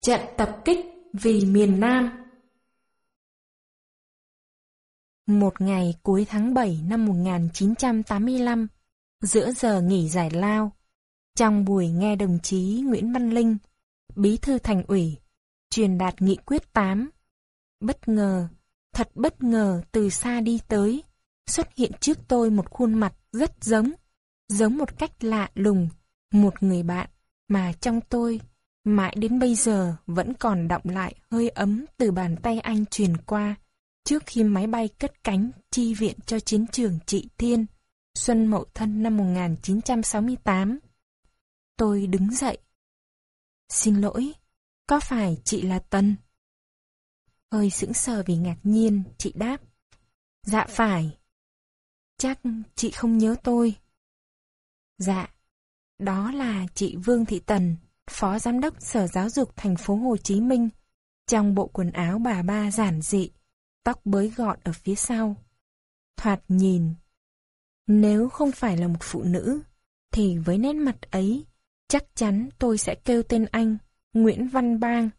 Trận tập kích vì miền Nam. Một ngày cuối tháng 7 năm 1985, giữa giờ nghỉ giải lao, trong buổi nghe đồng chí Nguyễn Văn Linh, bí thư thành ủy, truyền đạt nghị quyết 8, bất ngờ, thật bất ngờ từ xa đi tới, xuất hiện trước tôi một khuôn mặt rất giống, giống một cách lạ lùng, một người bạn mà trong tôi mãi đến bây giờ vẫn còn đọng lại hơi ấm từ bàn tay anh truyền qua trước khi máy bay cất cánh chi viện cho chiến trường Trị Thiên, Xuân Mậu Thân năm 1968. Tôi đứng dậy. Xin lỗi, có phải chị là Tân? Hơi sững sờ vì ngạc nhiên, chị đáp. Dạ phải. Chắc chị không nhớ tôi. Dạ, đó là chị Vương Thị Tần, Phó Giám đốc Sở Giáo dục thành phố Hồ Chí Minh, trong bộ quần áo bà ba giản dị, tóc bới gọn ở phía sau. Thoạt nhìn, nếu không phải là một phụ nữ, thì với nét mặt ấy, chắc chắn tôi sẽ kêu tên anh Nguyễn Văn Bang.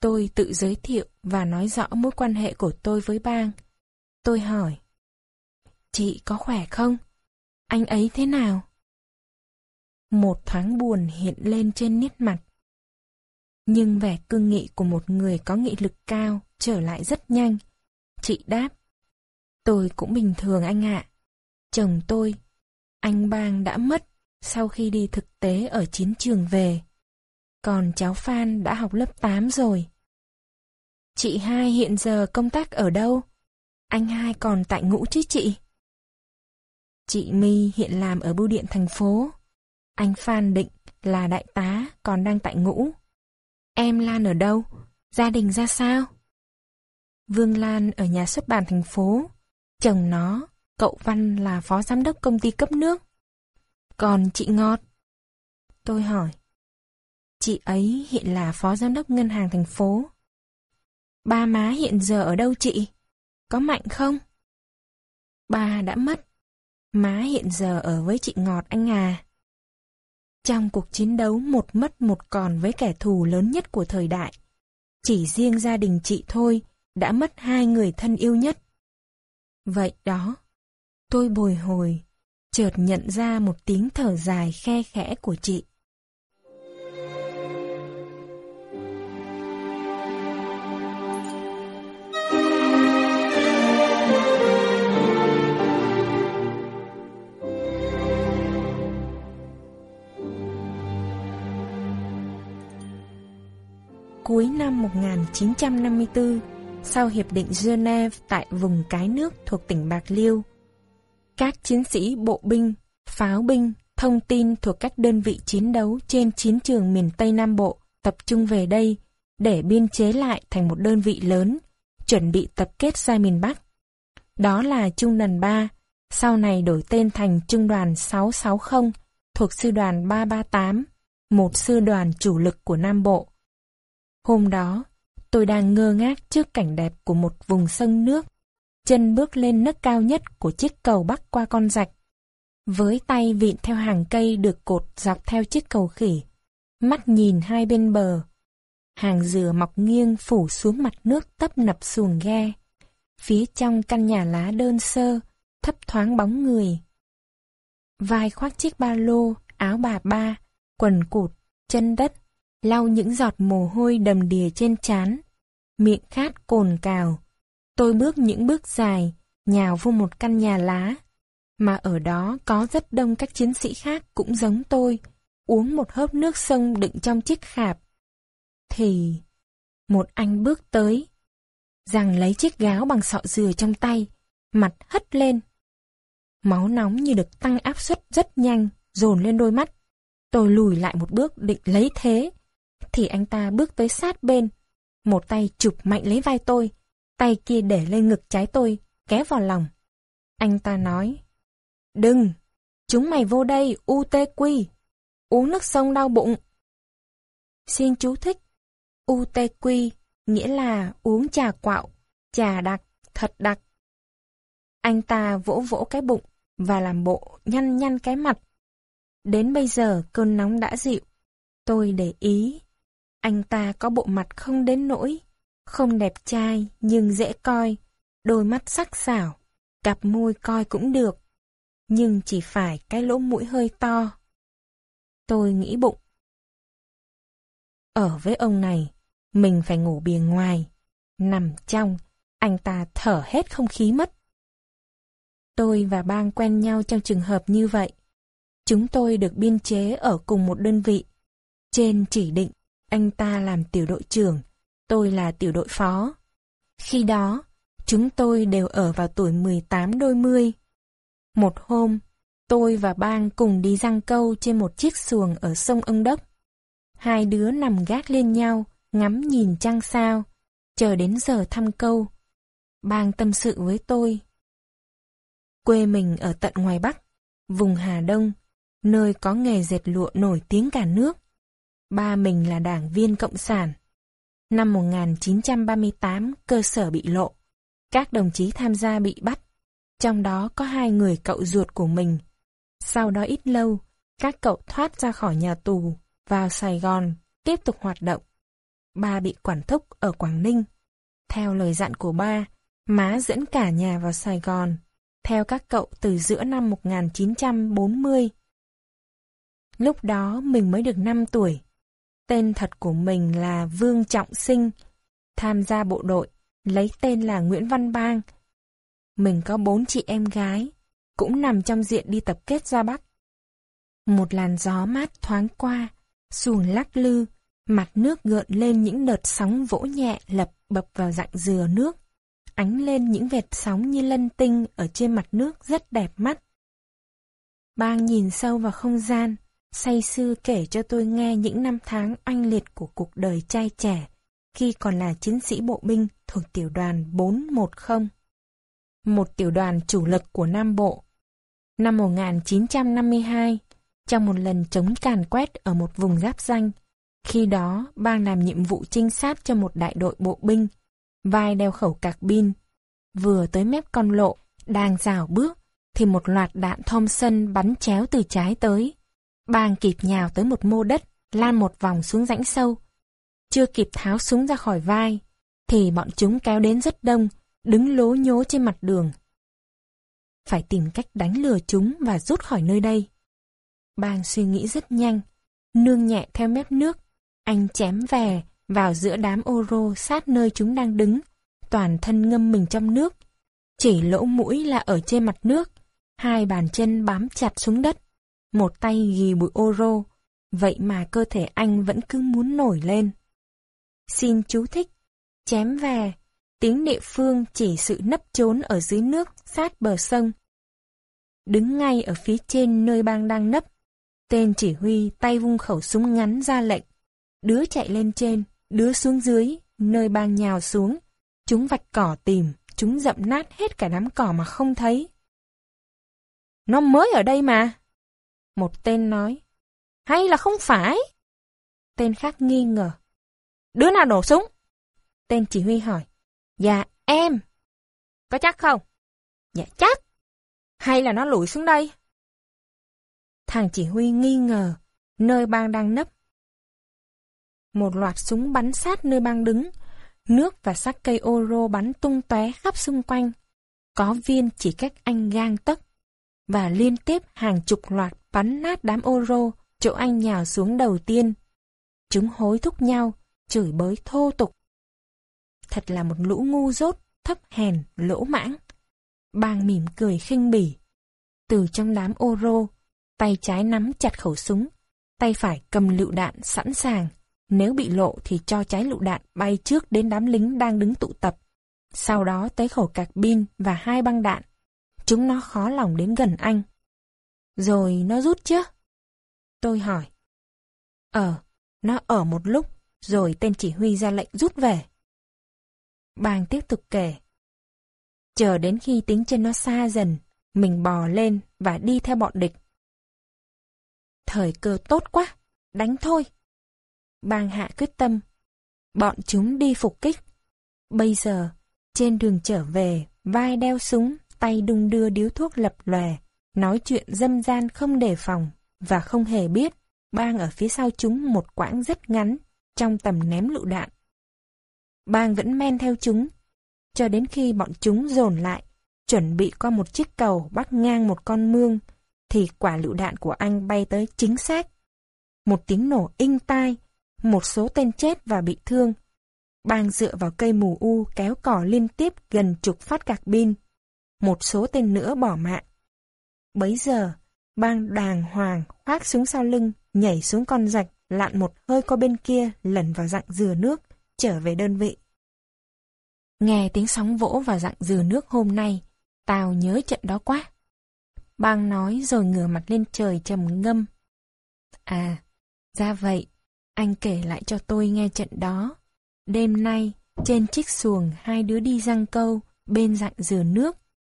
Tôi tự giới thiệu và nói rõ mối quan hệ của tôi với Bang. Tôi hỏi, chị có khỏe không? Anh ấy thế nào? Một thoáng buồn hiện lên trên nét mặt. Nhưng vẻ cương nghị của một người có nghị lực cao trở lại rất nhanh. Chị đáp. Tôi cũng bình thường anh ạ. Chồng tôi, anh Bang đã mất sau khi đi thực tế ở chiến trường về. Còn cháu Phan đã học lớp 8 rồi. Chị hai hiện giờ công tác ở đâu? Anh hai còn tại ngũ chứ chị? Chị My hiện làm ở bưu điện thành phố. Anh Phan Định là đại tá còn đang tại ngũ. Em Lan ở đâu? Gia đình ra sao? Vương Lan ở nhà xuất bản thành phố. Chồng nó, cậu Văn là phó giám đốc công ty cấp nước. Còn chị Ngọt? Tôi hỏi. Chị ấy hiện là phó giám đốc ngân hàng thành phố. Ba má hiện giờ ở đâu chị? Có mạnh không? Ba đã mất. Má hiện giờ ở với chị Ngọt anh à. Trong cuộc chiến đấu một mất một còn với kẻ thù lớn nhất của thời đại, chỉ riêng gia đình chị thôi đã mất hai người thân yêu nhất. Vậy đó, tôi bồi hồi, chợt nhận ra một tiếng thở dài khe khẽ của chị. Cuối năm 1954, sau Hiệp định Geneva tại vùng Cái Nước thuộc tỉnh Bạc Liêu, các chiến sĩ bộ binh, pháo binh, thông tin thuộc các đơn vị chiến đấu trên chiến trường miền Tây Nam Bộ tập trung về đây để biên chế lại thành một đơn vị lớn, chuẩn bị tập kết ra miền Bắc. Đó là Trung đoàn 3, sau này đổi tên thành Trung đoàn 660 thuộc Sư đoàn 338, một sư đoàn chủ lực của Nam Bộ. Hôm đó, tôi đang ngơ ngác trước cảnh đẹp của một vùng sông nước, chân bước lên nấc cao nhất của chiếc cầu bắc qua con rạch. Với tay vịn theo hàng cây được cột dọc theo chiếc cầu khỉ, mắt nhìn hai bên bờ. Hàng dừa mọc nghiêng phủ xuống mặt nước tấp nập xuồng ghe. Phía trong căn nhà lá đơn sơ, thấp thoáng bóng người. Vai khoác chiếc ba lô, áo bà ba, quần cụt, chân đất, lau những giọt mồ hôi đầm đìa trên trán, miệng khát cồn cào. Tôi bước những bước dài, nhào vô một căn nhà lá, mà ở đó có rất đông các chiến sĩ khác cũng giống tôi, uống một hớp nước sông đựng trong chiếc khạp. Thì một anh bước tới, rằng lấy chiếc gáo bằng sọ dừa trong tay, mặt hất lên. Máu nóng như được tăng áp suất rất nhanh, dồn lên đôi mắt. Tôi lùi lại một bước định lấy thế, thì anh ta bước tới sát bên. Một tay chụp mạnh lấy vai tôi, tay kia để lên ngực trái tôi, kéo vào lòng. Anh ta nói, Đừng, chúng mày vô đây, UTQ, uống nước sông đau bụng. Xin chú thích, UTQ nghĩa là uống trà quạo, trà đặc, thật đặc. Anh ta vỗ vỗ cái bụng và làm bộ nhăn nhăn cái mặt. Đến bây giờ cơn nóng đã dịu. Tôi để ý anh ta có bộ mặt không đến nỗi, không đẹp trai nhưng dễ coi, đôi mắt sắc sảo, cặp môi coi cũng được, nhưng chỉ phải cái lỗ mũi hơi to. Tôi nghĩ bụng. Ở với ông này, mình phải ngủ bìa ngoài, nằm trong, anh ta thở hết không khí mất. Tôi và bang quen nhau trong trường hợp như vậy. Chúng tôi được biên chế ở cùng một đơn vị. Trên chỉ định, anh ta làm tiểu đội trưởng, tôi là tiểu đội phó. Khi đó, chúng tôi đều ở vào tuổi 18 đôi mươi. Một hôm, tôi và bang cùng đi răng câu trên một chiếc xuồng ở sông Ân Đốc. Hai đứa nằm gác lên nhau, ngắm nhìn trăng sao, chờ đến giờ thăm câu. Bang tâm sự với tôi. Quê mình ở tận ngoài Bắc, vùng Hà Đông, nơi có nghề dệt lụa nổi tiếng cả nước. Ba mình là đảng viên Cộng sản. Năm 1938, cơ sở bị lộ. Các đồng chí tham gia bị bắt. Trong đó có hai người cậu ruột của mình. Sau đó ít lâu, các cậu thoát ra khỏi nhà tù, vào Sài Gòn, tiếp tục hoạt động. Ba bị quản thúc ở Quảng Ninh. Theo lời dặn của ba, má dẫn cả nhà vào Sài Gòn, theo các cậu từ giữa năm 1940. Lúc đó mình mới được 5 tuổi. Tên thật của mình là Vương Trọng Sinh. Tham gia bộ đội, lấy tên là Nguyễn Văn Bang. Mình có bốn chị em gái, cũng nằm trong diện đi tập kết ra Bắc. Một làn gió mát thoáng qua, xuồng lắc lư, mặt nước gợn lên những đợt sóng vỗ nhẹ lập bập vào dạng dừa nước, ánh lên những vệt sóng như lân tinh ở trên mặt nước rất đẹp mắt. Bang nhìn sâu vào không gian, say sư kể cho tôi nghe những năm tháng oanh liệt của cuộc đời trai trẻ, khi còn là chiến sĩ bộ binh thuộc tiểu đoàn 410. Một tiểu đoàn chủ lực của Nam Bộ. Năm 1952, trong một lần chống càn quét ở một vùng giáp danh, khi đó bang làm nhiệm vụ trinh sát cho một đại đội bộ binh, vai đeo khẩu cạc bin. Vừa tới mép con lộ, đang rào bước, thì một loạt đạn Thompson bắn chéo từ trái tới. Bang kịp nhào tới một mô đất, lan một vòng xuống rãnh sâu. Chưa kịp tháo súng ra khỏi vai, thì bọn chúng kéo đến rất đông, đứng lố nhố trên mặt đường. Phải tìm cách đánh lừa chúng và rút khỏi nơi đây. Bang suy nghĩ rất nhanh, nương nhẹ theo mép nước. Anh chém về, vào giữa đám ô rô sát nơi chúng đang đứng, toàn thân ngâm mình trong nước. Chỉ lỗ mũi là ở trên mặt nước, hai bàn chân bám chặt xuống đất, một tay ghi bụi ô rô, vậy mà cơ thể anh vẫn cứ muốn nổi lên. Xin chú thích, chém về, tiếng địa phương chỉ sự nấp trốn ở dưới nước sát bờ sông. Đứng ngay ở phía trên nơi bang đang nấp, tên chỉ huy tay vung khẩu súng ngắn ra lệnh. Đứa chạy lên trên, đứa xuống dưới, nơi bang nhào xuống. Chúng vạch cỏ tìm, chúng dậm nát hết cả đám cỏ mà không thấy. Nó mới ở đây mà. Một tên nói. Hay là không phải? Tên khác nghi ngờ. Đứa nào nổ súng? Tên chỉ huy hỏi. Dạ, em. Có chắc không? Dạ chắc. Hay là nó lùi xuống đây? Thằng chỉ huy nghi ngờ, nơi bang đang nấp. Một loạt súng bắn sát nơi bang đứng, nước và sắc cây ô rô bắn tung tóe khắp xung quanh. Có viên chỉ cách anh gang tấc, và liên tiếp hàng chục loạt bắn nát đám ô rô chỗ anh nhào xuống đầu tiên. Chúng hối thúc nhau, chửi bới thô tục. Thật là một lũ ngu dốt, thấp hèn, lỗ mãng. Bang mỉm cười khinh bỉ. Từ trong đám ô rô, tay trái nắm chặt khẩu súng, tay phải cầm lựu đạn sẵn sàng. Nếu bị lộ thì cho trái lựu đạn bay trước đến đám lính đang đứng tụ tập. Sau đó tới khẩu cạc pin và hai băng đạn. Chúng nó khó lòng đến gần anh. Rồi nó rút chứ? Tôi hỏi. Ờ, nó ở một lúc, rồi tên chỉ huy ra lệnh rút về. Bang tiếp tục kể. Chờ đến khi tiếng chân nó xa dần, mình bò lên và đi theo bọn địch. Thời cơ tốt quá, đánh thôi. Bang hạ quyết tâm. Bọn chúng đi phục kích. Bây giờ, trên đường trở về, vai đeo súng, tay đung đưa điếu thuốc lập lòe, nói chuyện dâm gian không đề phòng và không hề biết, bang ở phía sau chúng một quãng rất ngắn, trong tầm ném lựu đạn. Bang vẫn men theo chúng, cho đến khi bọn chúng dồn lại, chuẩn bị qua một chiếc cầu bắt ngang một con mương, thì quả lựu đạn của anh bay tới chính xác. Một tiếng nổ inh tai, một số tên chết và bị thương. Bang dựa vào cây mù u kéo cỏ liên tiếp gần chục phát cạc pin. Một số tên nữa bỏ mạng. Bấy giờ, bang đàng hoàng khoác súng sau lưng, nhảy xuống con rạch, lặn một hơi qua bên kia, lẩn vào dạng dừa nước, trở về đơn vị. Nghe tiếng sóng vỗ vào dạng dừa nước hôm nay, tao nhớ trận đó quá. Bang nói rồi ngửa mặt lên trời trầm ngâm. À, ra vậy, anh kể lại cho tôi nghe trận đó. Đêm nay, trên chiếc xuồng hai đứa đi răng câu, bên dạng dừa nước,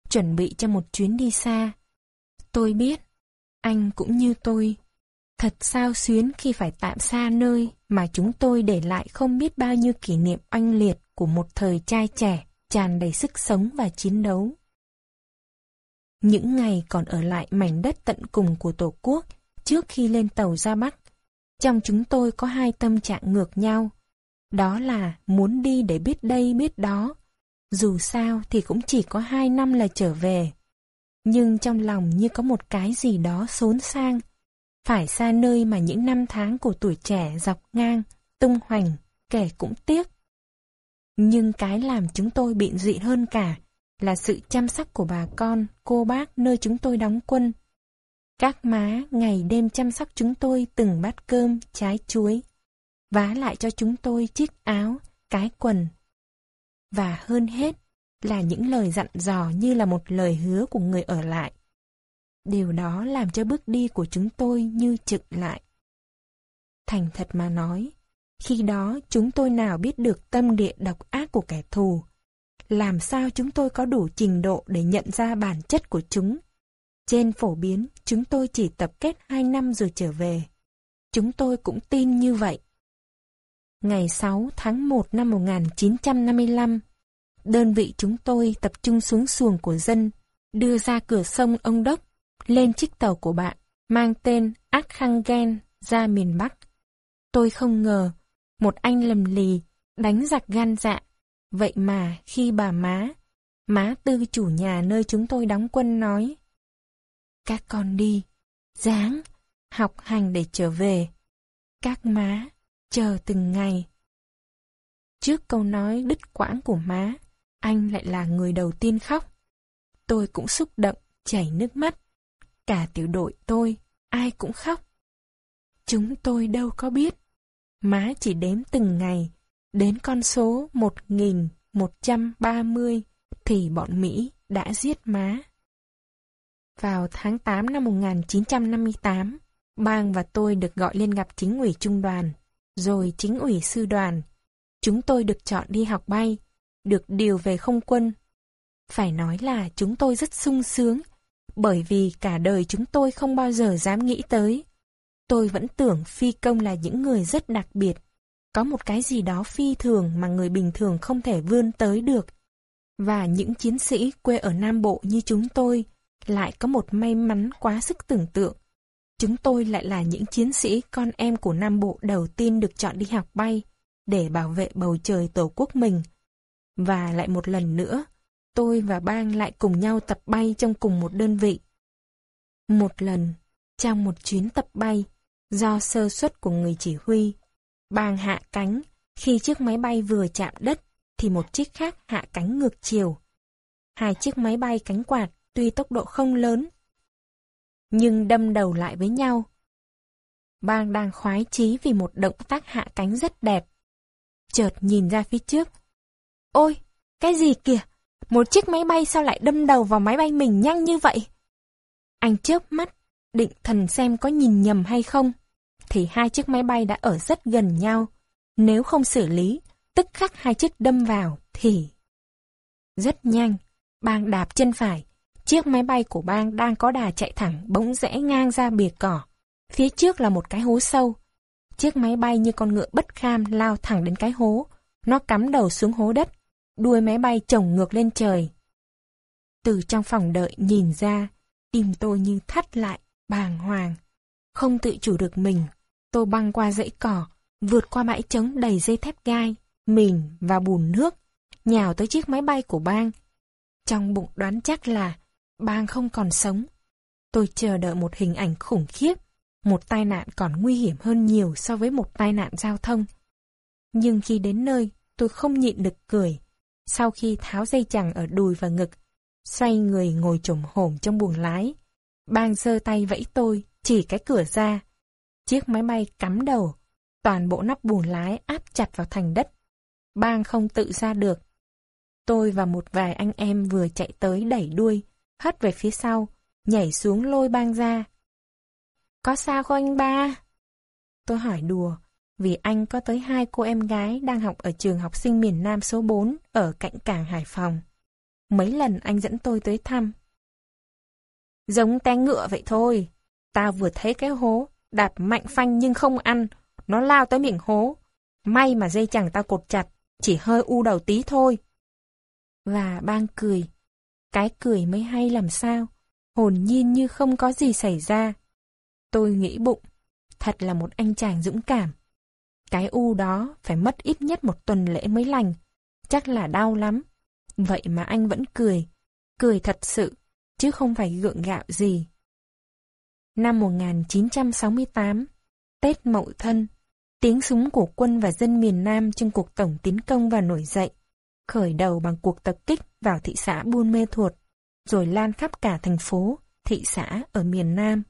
chuẩn bị cho một chuyến đi xa. Tôi biết, anh cũng như tôi. Thật sao xuyến khi phải tạm xa nơi mà chúng tôi để lại không biết bao nhiêu kỷ niệm oanh liệt của một thời trai trẻ, tràn đầy sức sống và chiến đấu. Những ngày còn ở lại mảnh đất tận cùng của Tổ quốc trước khi lên tàu ra Bắc, trong chúng tôi có hai tâm trạng ngược nhau. Đó là muốn đi để biết đây biết đó. Dù sao thì cũng chỉ có hai năm là trở về. Nhưng trong lòng như có một cái gì đó xốn sang. Phải xa nơi mà những năm tháng của tuổi trẻ dọc ngang, tung hoành, kẻ cũng tiếc. Nhưng cái làm chúng tôi bị dị hơn cả là sự chăm sóc của bà con, cô bác nơi chúng tôi đóng quân. Các má ngày đêm chăm sóc chúng tôi từng bát cơm, trái chuối, vá lại cho chúng tôi chiếc áo, cái quần. Và hơn hết là những lời dặn dò như là một lời hứa của người ở lại. Điều đó làm cho bước đi của chúng tôi như chực lại. Thành thật mà nói, khi đó chúng tôi nào biết được tâm địa độc ác của kẻ thù. Làm sao chúng tôi có đủ trình độ để nhận ra bản chất của chúng? Trên phổ biến, chúng tôi chỉ tập kết 2 năm rồi trở về. Chúng tôi cũng tin như vậy. Ngày 6 tháng 1 năm 1955, đơn vị chúng tôi tập trung xuống xuồng của dân, đưa ra cửa sông ông Đốc, lên chiếc tàu của bạn, mang tên Akhangen ra miền Bắc. Tôi không ngờ, một anh lầm lì, đánh giặc gan dạ. Vậy mà khi bà má, má tư chủ nhà nơi chúng tôi đóng quân nói, các con đi, dáng, học hành để trở về. Các má, chờ từng ngày. Trước câu nói đứt quãng của má, anh lại là người đầu tiên khóc. Tôi cũng xúc động, chảy nước mắt. Cả tiểu đội tôi, ai cũng khóc. Chúng tôi đâu có biết. Má chỉ đếm từng ngày, đến con số 1130 thì bọn Mỹ đã giết má. Vào tháng 8 năm 1958, Bang và tôi được gọi lên gặp chính ủy trung đoàn, rồi chính ủy sư đoàn. Chúng tôi được chọn đi học bay, được điều về không quân. Phải nói là chúng tôi rất sung sướng, bởi vì cả đời chúng tôi không bao giờ dám nghĩ tới. Tôi vẫn tưởng phi công là những người rất đặc biệt, có một cái gì đó phi thường mà người bình thường không thể vươn tới được. Và những chiến sĩ quê ở Nam Bộ như chúng tôi lại có một may mắn quá sức tưởng tượng. Chúng tôi lại là những chiến sĩ con em của Nam Bộ đầu tiên được chọn đi học bay để bảo vệ bầu trời tổ quốc mình. Và lại một lần nữa, tôi và Bang lại cùng nhau tập bay trong cùng một đơn vị. Một lần, trong một chuyến tập bay, do sơ suất của người chỉ huy, Bang hạ cánh, khi chiếc máy bay vừa chạm đất, thì một chiếc khác hạ cánh ngược chiều. Hai chiếc máy bay cánh quạt tuy tốc độ không lớn, nhưng đâm đầu lại với nhau. Bang đang khoái chí vì một động tác hạ cánh rất đẹp. Chợt nhìn ra phía trước. Ôi, cái gì kìa? Một chiếc máy bay sao lại đâm đầu vào máy bay mình nhanh như vậy? Anh chớp mắt, định thần xem có nhìn nhầm hay không. Thì hai chiếc máy bay đã ở rất gần nhau. Nếu không xử lý, tức khắc hai chiếc đâm vào, thì... Rất nhanh, bang đạp chân phải, Chiếc máy bay của bang đang có đà chạy thẳng bỗng rẽ ngang ra bìa cỏ. Phía trước là một cái hố sâu. Chiếc máy bay như con ngựa bất kham lao thẳng đến cái hố. Nó cắm đầu xuống hố đất. Đuôi máy bay chồng ngược lên trời. Từ trong phòng đợi nhìn ra, tim tôi như thắt lại, bàng hoàng. Không tự chủ được mình, tôi băng qua dãy cỏ, vượt qua bãi trống đầy dây thép gai, mìn và bùn nước, nhào tới chiếc máy bay của bang. Trong bụng đoán chắc là bang không còn sống. Tôi chờ đợi một hình ảnh khủng khiếp, một tai nạn còn nguy hiểm hơn nhiều so với một tai nạn giao thông. Nhưng khi đến nơi, tôi không nhịn được cười. Sau khi tháo dây chằng ở đùi và ngực, xoay người ngồi trồm hổm trong buồng lái. Bang giơ tay vẫy tôi, chỉ cái cửa ra. Chiếc máy bay cắm đầu, toàn bộ nắp buồng lái áp chặt vào thành đất. Bang không tự ra được. Tôi và một vài anh em vừa chạy tới đẩy đuôi, hất về phía sau, nhảy xuống lôi bang ra. Có sao không anh ba? Tôi hỏi đùa, vì anh có tới hai cô em gái đang học ở trường học sinh miền Nam số 4 ở cạnh cảng Hải Phòng. Mấy lần anh dẫn tôi tới thăm. Giống té ngựa vậy thôi. Tao vừa thấy cái hố, đạp mạnh phanh nhưng không ăn. Nó lao tới miệng hố. May mà dây chẳng tao cột chặt, chỉ hơi u đầu tí thôi. Và bang cười. Cái cười mới hay làm sao. Hồn nhiên như không có gì xảy ra. Tôi nghĩ bụng. Thật là một anh chàng dũng cảm. Cái u đó phải mất ít nhất một tuần lễ mới lành. Chắc là đau lắm. Vậy mà anh vẫn cười. Cười thật sự, chứ không phải gượng gạo gì. Năm 1968, Tết Mậu Thân, tiếng súng của quân và dân miền Nam trong cuộc tổng tiến công và nổi dậy, khởi đầu bằng cuộc tập kích vào thị xã Buôn Mê Thuột, rồi lan khắp cả thành phố, thị xã ở miền Nam.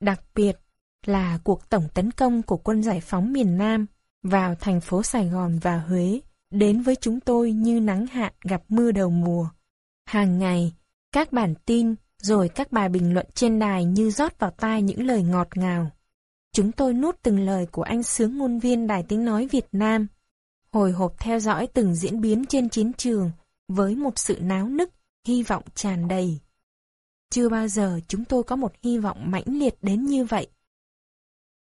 Đặc biệt là cuộc tổng tấn công của quân giải phóng miền Nam vào thành phố Sài Gòn và Huế đến với chúng tôi như nắng hạn gặp mưa đầu mùa. Hàng ngày, các bản tin rồi các bài bình luận trên đài như rót vào tai những lời ngọt ngào. Chúng tôi nuốt từng lời của anh sướng ngôn viên Đài Tiếng Nói Việt Nam, hồi hộp theo dõi từng diễn biến trên chiến trường với một sự náo nức, hy vọng tràn đầy. Chưa bao giờ chúng tôi có một hy vọng mãnh liệt đến như vậy.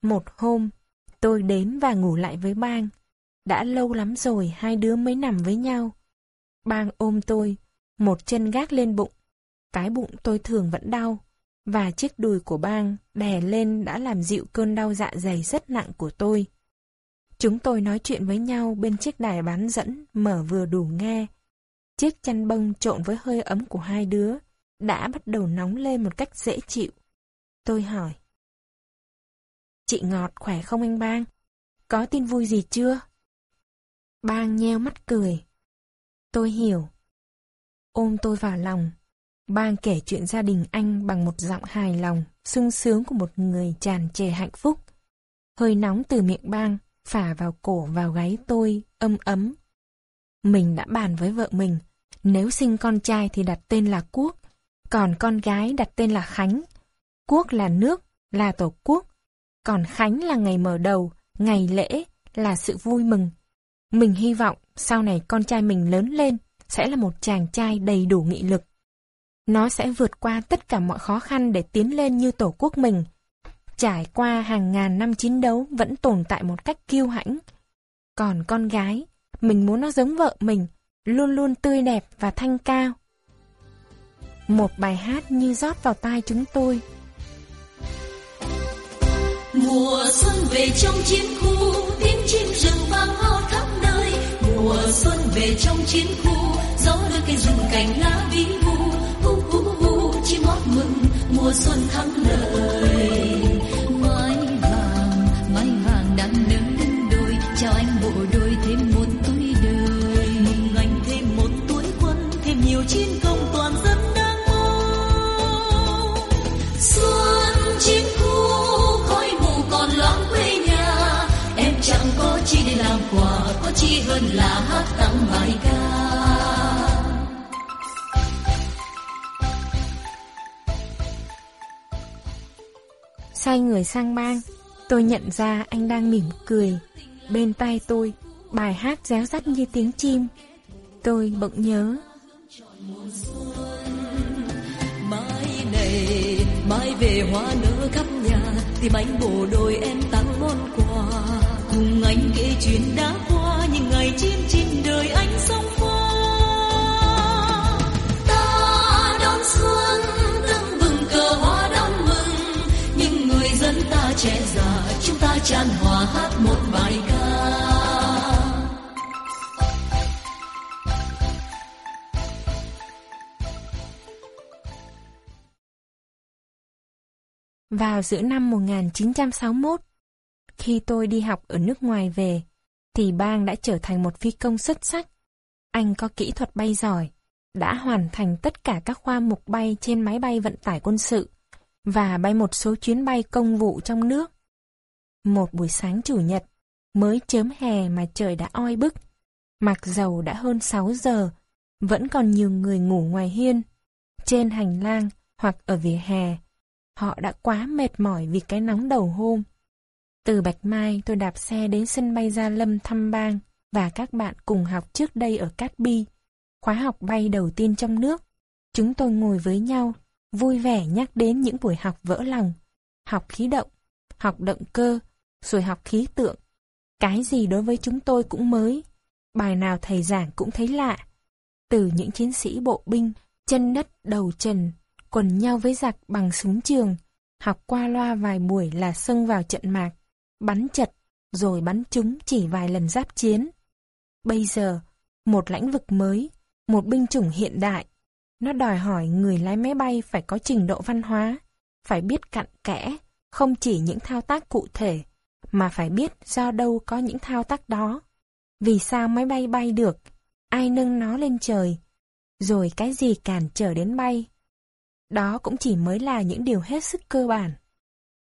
Một hôm, tôi đến và ngủ lại với bang. Đã lâu lắm rồi hai đứa mới nằm với nhau. Bang ôm tôi, một chân gác lên bụng. Cái bụng tôi thường vẫn đau, và chiếc đùi của bang đè lên đã làm dịu cơn đau dạ dày rất nặng của tôi. Chúng tôi nói chuyện với nhau bên chiếc đài bán dẫn mở vừa đủ nghe. Chiếc chăn bông trộn với hơi ấm của hai đứa đã bắt đầu nóng lên một cách dễ chịu. Tôi hỏi. Chị Ngọt khỏe không anh Bang? Có tin vui gì chưa? Bang nheo mắt cười. Tôi hiểu. Ôm tôi vào lòng. Bang kể chuyện gia đình anh bằng một giọng hài lòng, sung sướng của một người tràn trề hạnh phúc. Hơi nóng từ miệng bang, phả vào cổ vào gáy tôi, âm ấm. Mình đã bàn với vợ mình, nếu sinh con trai thì đặt tên là Quốc, còn con gái đặt tên là Khánh. Quốc là nước, là tổ quốc, còn Khánh là ngày mở đầu, ngày lễ, là sự vui mừng. Mình hy vọng sau này con trai mình lớn lên sẽ là một chàng trai đầy đủ nghị lực. Nó sẽ vượt qua tất cả mọi khó khăn để tiến lên như tổ quốc mình. Trải qua hàng ngàn năm chiến đấu vẫn tồn tại một cách kiêu hãnh. Còn con gái, mình muốn nó giống vợ mình, luôn luôn tươi đẹp và thanh cao. Một bài hát như rót vào tai chúng tôi. Mùa xuân về trong chiến khu, tiếng chim rừng vang hót khắp nơi. Mùa xuân về trong chiến khu, gió đưa cây rừng cành lá bí vu, hu hu hu chim hót mừng mùa xuân thắng lợi. Hơn là hát tặng bài ca. Xoay người sang bang Tôi nhận ra anh đang mỉm cười. Bên tai tôi Bài hát réo rắt như tiếng chim. Tôi bỗng nhớ. Mai này Mai về hoa nở khắp nhà Tìm anh bộ đôi em tặng món quà. Cùng anh kể chuyện đã qua ngày chim chim đời anh sông pha. Ta đón xuân tưng bừng cờ hoa đón mừng. Nhưng người dân ta trẻ già chúng ta tràn hòa hát một bài ca. Vào giữa năm 1961, khi tôi đi học ở nước ngoài về, thì Bang đã trở thành một phi công xuất sắc. Anh có kỹ thuật bay giỏi, đã hoàn thành tất cả các khoa mục bay trên máy bay vận tải quân sự và bay một số chuyến bay công vụ trong nước. Một buổi sáng chủ nhật, mới chớm hè mà trời đã oi bức. Mặc dầu đã hơn 6 giờ, vẫn còn nhiều người ngủ ngoài hiên, trên hành lang hoặc ở vỉa hè. Họ đã quá mệt mỏi vì cái nóng đầu hôm. Từ Bạch Mai tôi đạp xe đến sân bay Gia Lâm thăm bang và các bạn cùng học trước đây ở Cát Bi, khóa học bay đầu tiên trong nước. Chúng tôi ngồi với nhau, vui vẻ nhắc đến những buổi học vỡ lòng, học khí động, học động cơ, rồi học khí tượng. Cái gì đối với chúng tôi cũng mới, bài nào thầy giảng cũng thấy lạ. Từ những chiến sĩ bộ binh, chân đất đầu trần, quần nhau với giặc bằng súng trường, học qua loa vài buổi là xông vào trận mạc, bắn chật, rồi bắn chúng chỉ vài lần giáp chiến. Bây giờ, một lãnh vực mới, một binh chủng hiện đại, nó đòi hỏi người lái máy bay phải có trình độ văn hóa, phải biết cặn kẽ, không chỉ những thao tác cụ thể, mà phải biết do đâu có những thao tác đó. Vì sao máy bay bay được? Ai nâng nó lên trời? Rồi cái gì cản trở đến bay? Đó cũng chỉ mới là những điều hết sức cơ bản.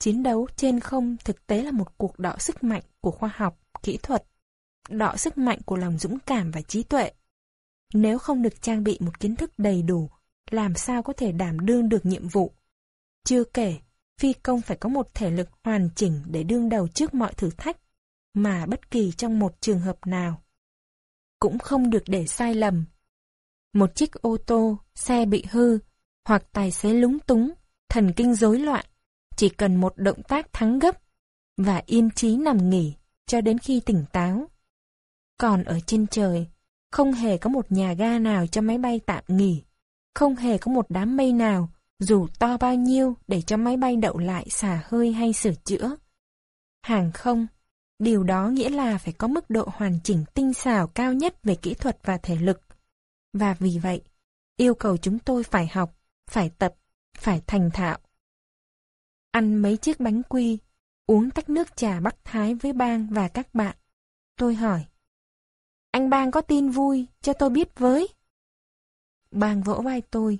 Chiến đấu trên không thực tế là một cuộc đọ sức mạnh của khoa học, kỹ thuật, đọ sức mạnh của lòng dũng cảm và trí tuệ. Nếu không được trang bị một kiến thức đầy đủ, làm sao có thể đảm đương được nhiệm vụ? Chưa kể, phi công phải có một thể lực hoàn chỉnh để đương đầu trước mọi thử thách, mà bất kỳ trong một trường hợp nào. Cũng không được để sai lầm. Một chiếc ô tô, xe bị hư, hoặc tài xế lúng túng, thần kinh rối loạn, chỉ cần một động tác thắng gấp và yên trí nằm nghỉ cho đến khi tỉnh táo. Còn ở trên trời, không hề có một nhà ga nào cho máy bay tạm nghỉ, không hề có một đám mây nào, dù to bao nhiêu để cho máy bay đậu lại xả hơi hay sửa chữa. Hàng không, điều đó nghĩa là phải có mức độ hoàn chỉnh tinh xảo cao nhất về kỹ thuật và thể lực. Và vì vậy, yêu cầu chúng tôi phải học, phải tập, phải thành thạo ăn mấy chiếc bánh quy, uống tách nước trà Bắc Thái với Bang và các bạn. Tôi hỏi, anh Bang có tin vui, cho tôi biết với. Bang vỗ vai tôi,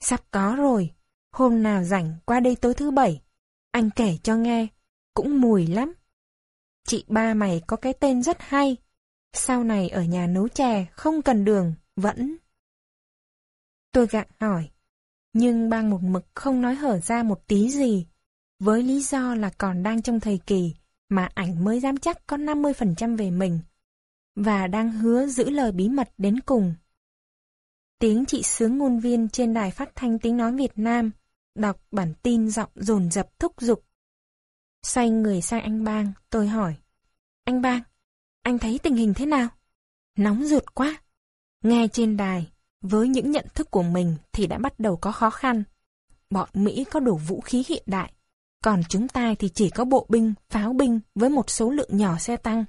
sắp có rồi, hôm nào rảnh qua đây tối thứ bảy, anh kể cho nghe, cũng mùi lắm. Chị ba mày có cái tên rất hay, sau này ở nhà nấu chè không cần đường, vẫn. Tôi gặng hỏi, nhưng bang một mực không nói hở ra một tí gì với lý do là còn đang trong thời kỳ mà ảnh mới dám chắc có 50% về mình, và đang hứa giữ lời bí mật đến cùng. Tiếng chị sướng ngôn viên trên đài phát thanh tiếng nói Việt Nam, đọc bản tin giọng dồn dập thúc giục. Xoay người sang anh Bang, tôi hỏi. Anh Bang, anh thấy tình hình thế nào? Nóng ruột quá. Nghe trên đài, với những nhận thức của mình thì đã bắt đầu có khó khăn. Bọn Mỹ có đủ vũ khí hiện đại, còn chúng ta thì chỉ có bộ binh, pháo binh với một số lượng nhỏ xe tăng.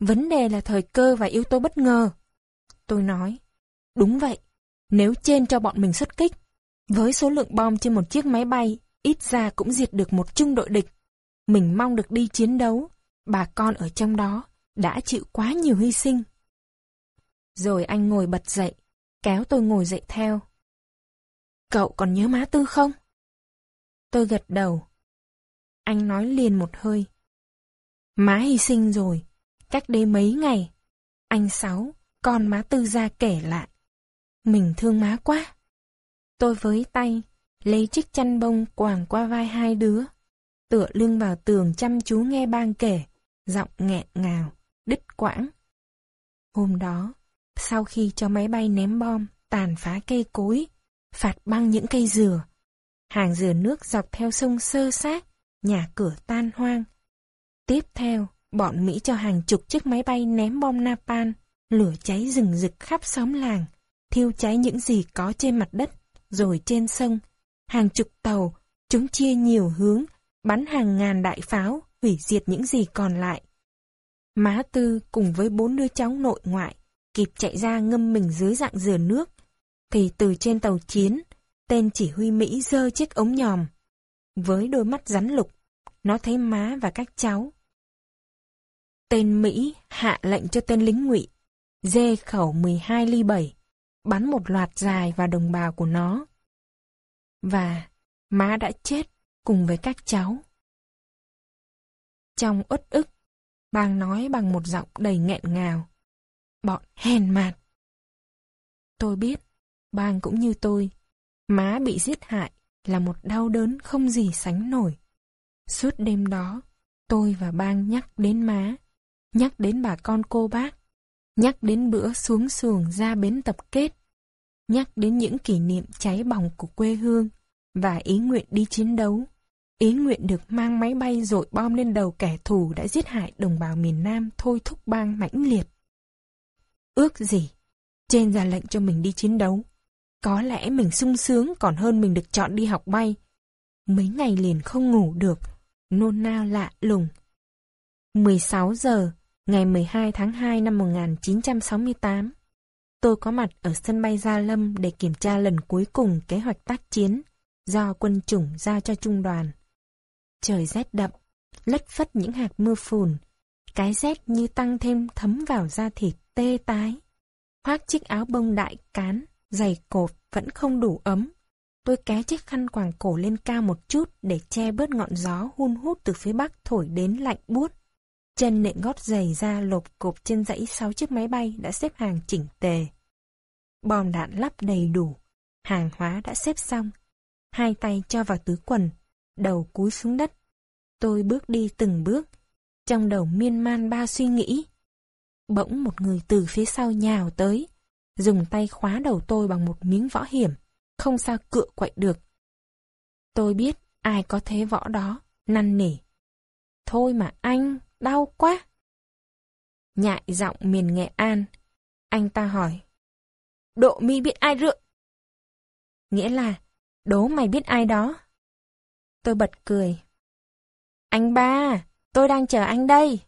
Vấn đề là thời cơ và yếu tố bất ngờ. Tôi nói, đúng vậy, nếu trên cho bọn mình xuất kích, với số lượng bom trên một chiếc máy bay, ít ra cũng diệt được một trung đội địch. Mình mong được đi chiến đấu, bà con ở trong đó đã chịu quá nhiều hy sinh. Rồi anh ngồi bật dậy, kéo tôi ngồi dậy theo. Cậu còn nhớ má tư không? Tôi gật đầu. Anh nói liền một hơi. Má hy sinh rồi, cách đây mấy ngày. Anh Sáu, con má Tư ra kể lại. Mình thương má quá. Tôi với tay, lấy chiếc chăn bông quàng qua vai hai đứa. Tựa lưng vào tường chăm chú nghe bang kể, giọng nghẹn ngào, đứt quãng. Hôm đó, sau khi cho máy bay ném bom, tàn phá cây cối, phạt băng những cây dừa, Hàng dừa nước dọc theo sông sơ sát, nhà cửa tan hoang. Tiếp theo, bọn Mỹ cho hàng chục chiếc máy bay ném bom napalm, lửa cháy rừng rực khắp xóm làng, thiêu cháy những gì có trên mặt đất, rồi trên sông. Hàng chục tàu, chúng chia nhiều hướng, bắn hàng ngàn đại pháo, hủy diệt những gì còn lại. Má Tư cùng với bốn đứa cháu nội ngoại, kịp chạy ra ngâm mình dưới dạng dừa nước, thì từ trên tàu chiến, tên chỉ huy Mỹ giơ chiếc ống nhòm, với đôi mắt rắn lục. Nó thấy má và các cháu. Tên Mỹ hạ lệnh cho tên lính ngụy dê khẩu 12 ly 7, bắn một loạt dài vào đồng bào của nó. Và má đã chết cùng với các cháu. Trong uất ức, bang nói bằng một giọng đầy nghẹn ngào. Bọn hèn mạt. Tôi biết, bang cũng như tôi, má bị giết hại là một đau đớn không gì sánh nổi. Suốt đêm đó, tôi và bang nhắc đến má, nhắc đến bà con cô bác, nhắc đến bữa xuống xuồng ra bến tập kết, nhắc đến những kỷ niệm cháy bỏng của quê hương và ý nguyện đi chiến đấu, ý nguyện được mang máy bay dội bom lên đầu kẻ thù đã giết hại đồng bào miền Nam thôi thúc bang mãnh liệt. Ước gì? Trên ra lệnh cho mình đi chiến đấu. Có lẽ mình sung sướng còn hơn mình được chọn đi học bay. Mấy ngày liền không ngủ được, nôn nao lạ lùng. 16 giờ, ngày 12 tháng 2 năm 1968, tôi có mặt ở sân bay Gia Lâm để kiểm tra lần cuối cùng kế hoạch tác chiến do quân chủng giao cho trung đoàn. Trời rét đậm, lất phất những hạt mưa phùn, cái rét như tăng thêm thấm vào da thịt tê tái. Khoác chiếc áo bông đại cán, giày cột vẫn không đủ ấm. Tôi ké chiếc khăn quàng cổ lên cao một chút để che bớt ngọn gió hun hút từ phía bắc thổi đến lạnh buốt. Chân nện gót giày ra lộp cộp trên dãy sáu chiếc máy bay đã xếp hàng chỉnh tề. Bom đạn lắp đầy đủ, hàng hóa đã xếp xong. Hai tay cho vào túi quần, đầu cúi xuống đất. Tôi bước đi từng bước, trong đầu miên man ba suy nghĩ. Bỗng một người từ phía sau nhào tới, dùng tay khóa đầu tôi bằng một miếng võ hiểm, không sao cựa quậy được. Tôi biết ai có thế võ đó, năn nỉ. Thôi mà anh, đau quá. Nhại giọng miền Nghệ An, anh ta hỏi. Độ mi biết ai rượu? Nghĩa là, đố mày biết ai đó. Tôi bật cười. Anh ba, tôi đang chờ anh đây.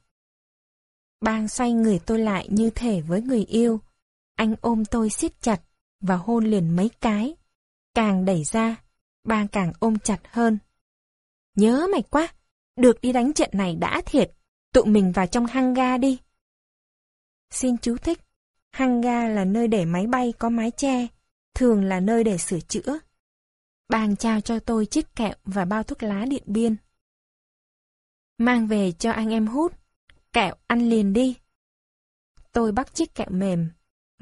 Bang xoay người tôi lại như thể với người yêu. Anh ôm tôi siết chặt và hôn liền mấy cái. Càng đẩy ra, bang càng ôm chặt hơn. Nhớ mày quá, được đi đánh trận này đã thiệt, tụi mình vào trong hang ga đi. Xin chú thích, hang ga là nơi để máy bay có mái che, thường là nơi để sửa chữa. Bang trao cho tôi chiếc kẹo và bao thuốc lá điện biên. Mang về cho anh em hút. Kẹo ăn liền đi. Tôi bắt chiếc kẹo mềm,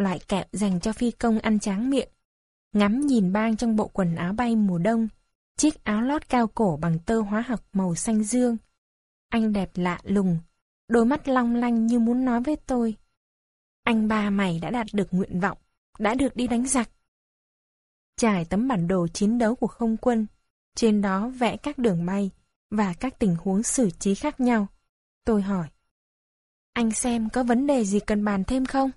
loại kẹo dành cho phi công ăn tráng miệng. Ngắm nhìn bang trong bộ quần áo bay mùa đông, chiếc áo lót cao cổ bằng tơ hóa học màu xanh dương. Anh đẹp lạ lùng, đôi mắt long lanh như muốn nói với tôi. Anh ba mày đã đạt được nguyện vọng, đã được đi đánh giặc. Trải tấm bản đồ chiến đấu của không quân, trên đó vẽ các đường bay và các tình huống xử trí khác nhau. Tôi hỏi. Anh xem có vấn đề gì cần bàn thêm không?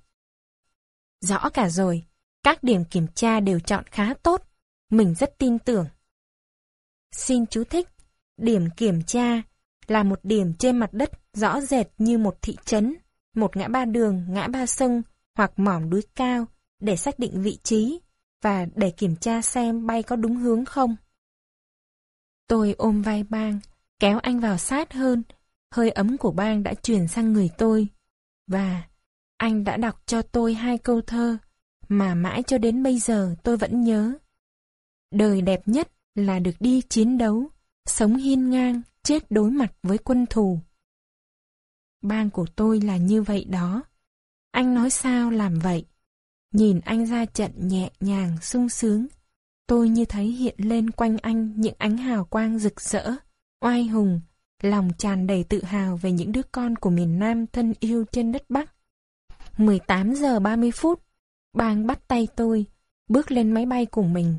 Rõ cả rồi, các điểm kiểm tra đều chọn khá tốt, mình rất tin tưởng. Xin chú thích, điểm kiểm tra là một điểm trên mặt đất rõ rệt như một thị trấn, một ngã ba đường, ngã ba sông hoặc mỏm núi cao để xác định vị trí và để kiểm tra xem bay có đúng hướng không. Tôi ôm vai bang, kéo anh vào sát hơn hơi ấm của bang đã truyền sang người tôi. Và anh đã đọc cho tôi hai câu thơ mà mãi cho đến bây giờ tôi vẫn nhớ. Đời đẹp nhất là được đi chiến đấu, sống hiên ngang, chết đối mặt với quân thù. Bang của tôi là như vậy đó. Anh nói sao làm vậy? Nhìn anh ra trận nhẹ nhàng, sung sướng. Tôi như thấy hiện lên quanh anh những ánh hào quang rực rỡ, oai hùng, lòng tràn đầy tự hào về những đứa con của miền Nam thân yêu trên đất Bắc. 18 giờ 30 phút, bang bắt tay tôi, bước lên máy bay của mình.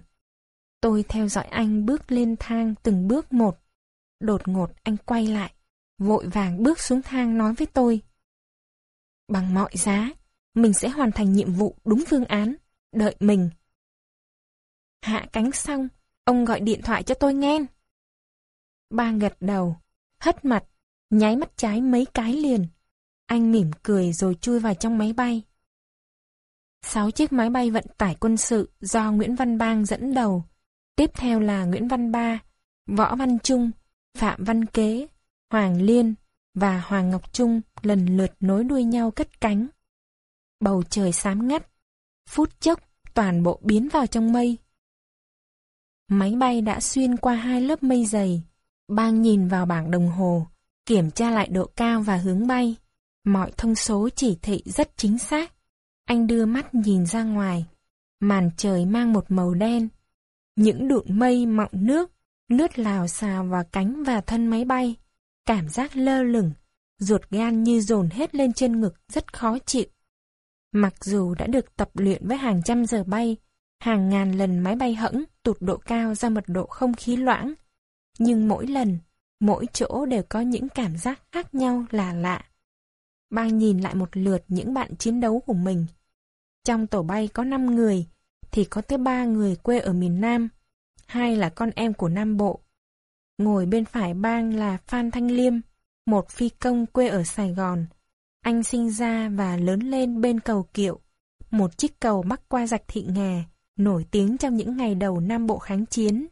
Tôi theo dõi anh bước lên thang từng bước một. Đột ngột anh quay lại, vội vàng bước xuống thang nói với tôi. Bằng mọi giá, mình sẽ hoàn thành nhiệm vụ đúng phương án, đợi mình. Hạ cánh xong, ông gọi điện thoại cho tôi nghe. Bang gật đầu, hất mặt, nháy mắt trái mấy cái liền. Anh mỉm cười rồi chui vào trong máy bay. Sáu chiếc máy bay vận tải quân sự do Nguyễn Văn Bang dẫn đầu. Tiếp theo là Nguyễn Văn Ba, Võ Văn Trung, Phạm Văn Kế, Hoàng Liên và Hoàng Ngọc Trung lần lượt nối đuôi nhau cất cánh. Bầu trời xám ngắt, phút chốc toàn bộ biến vào trong mây. Máy bay đã xuyên qua hai lớp mây dày, bang nhìn vào bảng đồng hồ, kiểm tra lại độ cao và hướng bay. Mọi thông số chỉ thị rất chính xác. Anh đưa mắt nhìn ra ngoài. Màn trời mang một màu đen. Những đụn mây mọng nước lướt lào xào vào cánh và thân máy bay. Cảm giác lơ lửng, ruột gan như dồn hết lên trên ngực rất khó chịu. Mặc dù đã được tập luyện với hàng trăm giờ bay, hàng ngàn lần máy bay hẫng tụt độ cao ra mật độ không khí loãng, nhưng mỗi lần, mỗi chỗ đều có những cảm giác khác nhau là lạ. Bang nhìn lại một lượt những bạn chiến đấu của mình. Trong tổ bay có 5 người, thì có tới 3 người quê ở miền Nam, hai là con em của Nam Bộ. Ngồi bên phải bang là Phan Thanh Liêm, một phi công quê ở Sài Gòn. Anh sinh ra và lớn lên bên cầu Kiệu, một chiếc cầu bắc qua rạch Thị Nghè, nổi tiếng trong những ngày đầu Nam Bộ kháng chiến.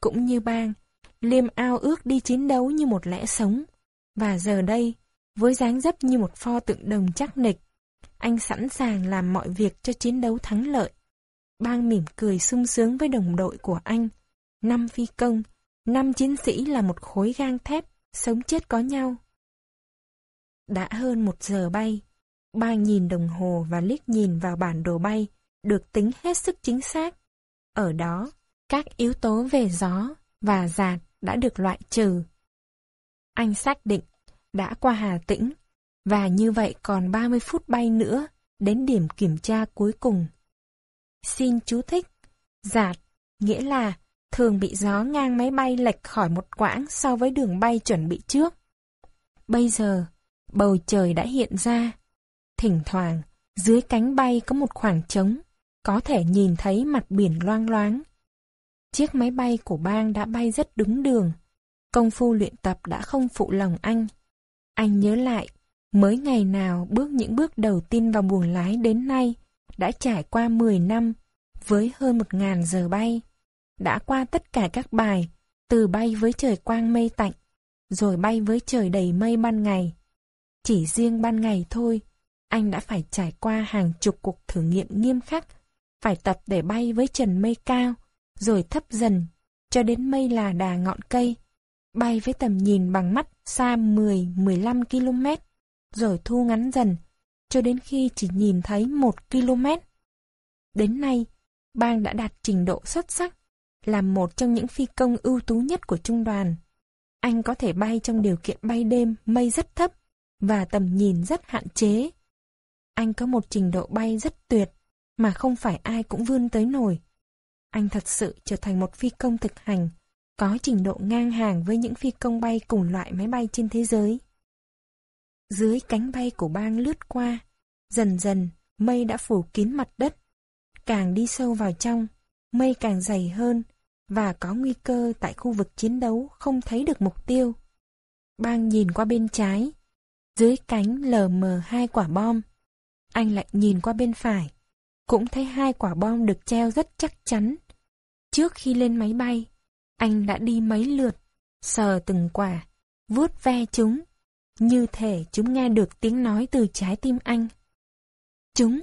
Cũng như bang, Liêm ao ước đi chiến đấu như một lẽ sống, và giờ đây, với dáng dấp như một pho tượng đồng chắc nịch, anh sẵn sàng làm mọi việc cho chiến đấu thắng lợi. Bang mỉm cười sung sướng với đồng đội của anh. Năm phi công, năm chiến sĩ là một khối gang thép, sống chết có nhau. Đã hơn một giờ bay, bang nhìn đồng hồ và liếc nhìn vào bản đồ bay, được tính hết sức chính xác. Ở đó, các yếu tố về gió và giạt đã được loại trừ. Anh xác định đã qua Hà Tĩnh, và như vậy còn 30 phút bay nữa đến điểm kiểm tra cuối cùng. Xin chú thích, giạt, nghĩa là thường bị gió ngang máy bay lệch khỏi một quãng so với đường bay chuẩn bị trước. Bây giờ, bầu trời đã hiện ra. Thỉnh thoảng, dưới cánh bay có một khoảng trống, có thể nhìn thấy mặt biển loang loáng. Chiếc máy bay của bang đã bay rất đúng đường. Công phu luyện tập đã không phụ lòng anh. Anh nhớ lại, mới ngày nào bước những bước đầu tiên vào buồng lái đến nay, đã trải qua 10 năm, với hơn 1.000 giờ bay. Đã qua tất cả các bài, từ bay với trời quang mây tạnh, rồi bay với trời đầy mây ban ngày. Chỉ riêng ban ngày thôi, anh đã phải trải qua hàng chục cuộc thử nghiệm nghiêm khắc, phải tập để bay với trần mây cao, rồi thấp dần, cho đến mây là đà ngọn cây, bay với tầm nhìn bằng mắt xa 10-15 km, rồi thu ngắn dần, cho đến khi chỉ nhìn thấy 1 km. Đến nay, bang đã đạt trình độ xuất sắc, là một trong những phi công ưu tú nhất của trung đoàn. Anh có thể bay trong điều kiện bay đêm mây rất thấp và tầm nhìn rất hạn chế. Anh có một trình độ bay rất tuyệt mà không phải ai cũng vươn tới nổi. Anh thật sự trở thành một phi công thực hành, có trình độ ngang hàng với những phi công bay cùng loại máy bay trên thế giới. Dưới cánh bay của bang lướt qua, dần dần mây đã phủ kín mặt đất. Càng đi sâu vào trong, mây càng dày hơn và có nguy cơ tại khu vực chiến đấu không thấy được mục tiêu. Bang nhìn qua bên trái, dưới cánh lờ mờ hai quả bom. Anh lại nhìn qua bên phải, cũng thấy hai quả bom được treo rất chắc chắn. Trước khi lên máy bay, anh đã đi mấy lượt, sờ từng quả, vuốt ve chúng, như thể chúng nghe được tiếng nói từ trái tim anh. Chúng,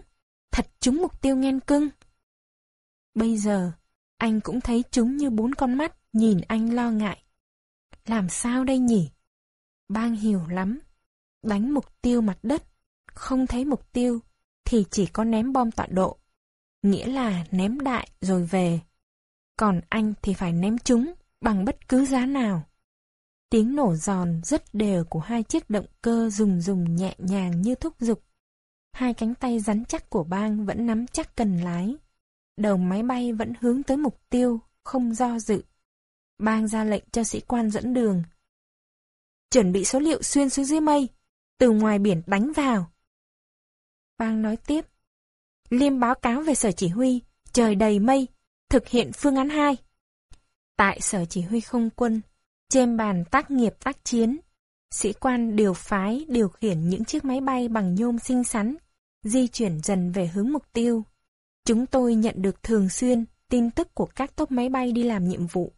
thật chúng mục tiêu nghen cưng. Bây giờ, anh cũng thấy chúng như bốn con mắt nhìn anh lo ngại. Làm sao đây nhỉ? Bang hiểu lắm. Đánh mục tiêu mặt đất, không thấy mục tiêu thì chỉ có ném bom tọa độ. Nghĩa là ném đại rồi về. Còn anh thì phải ném chúng bằng bất cứ giá nào. Tiếng nổ giòn rất đều của hai chiếc động cơ rùng rùng nhẹ nhàng như thúc giục. Hai cánh tay rắn chắc của bang vẫn nắm chắc cần lái. Đầu máy bay vẫn hướng tới mục tiêu, không do dự. Bang ra lệnh cho sĩ quan dẫn đường. Chuẩn bị số liệu xuyên xuống dưới mây, từ ngoài biển đánh vào. Bang nói tiếp. Liêm báo cáo về sở chỉ huy, trời đầy mây, thực hiện phương án 2. Tại sở chỉ huy không quân, trên bàn tác nghiệp tác chiến, sĩ quan điều phái điều khiển những chiếc máy bay bằng nhôm xinh xắn, di chuyển dần về hướng mục tiêu. Chúng tôi nhận được thường xuyên tin tức của các tốp máy bay đi làm nhiệm vụ.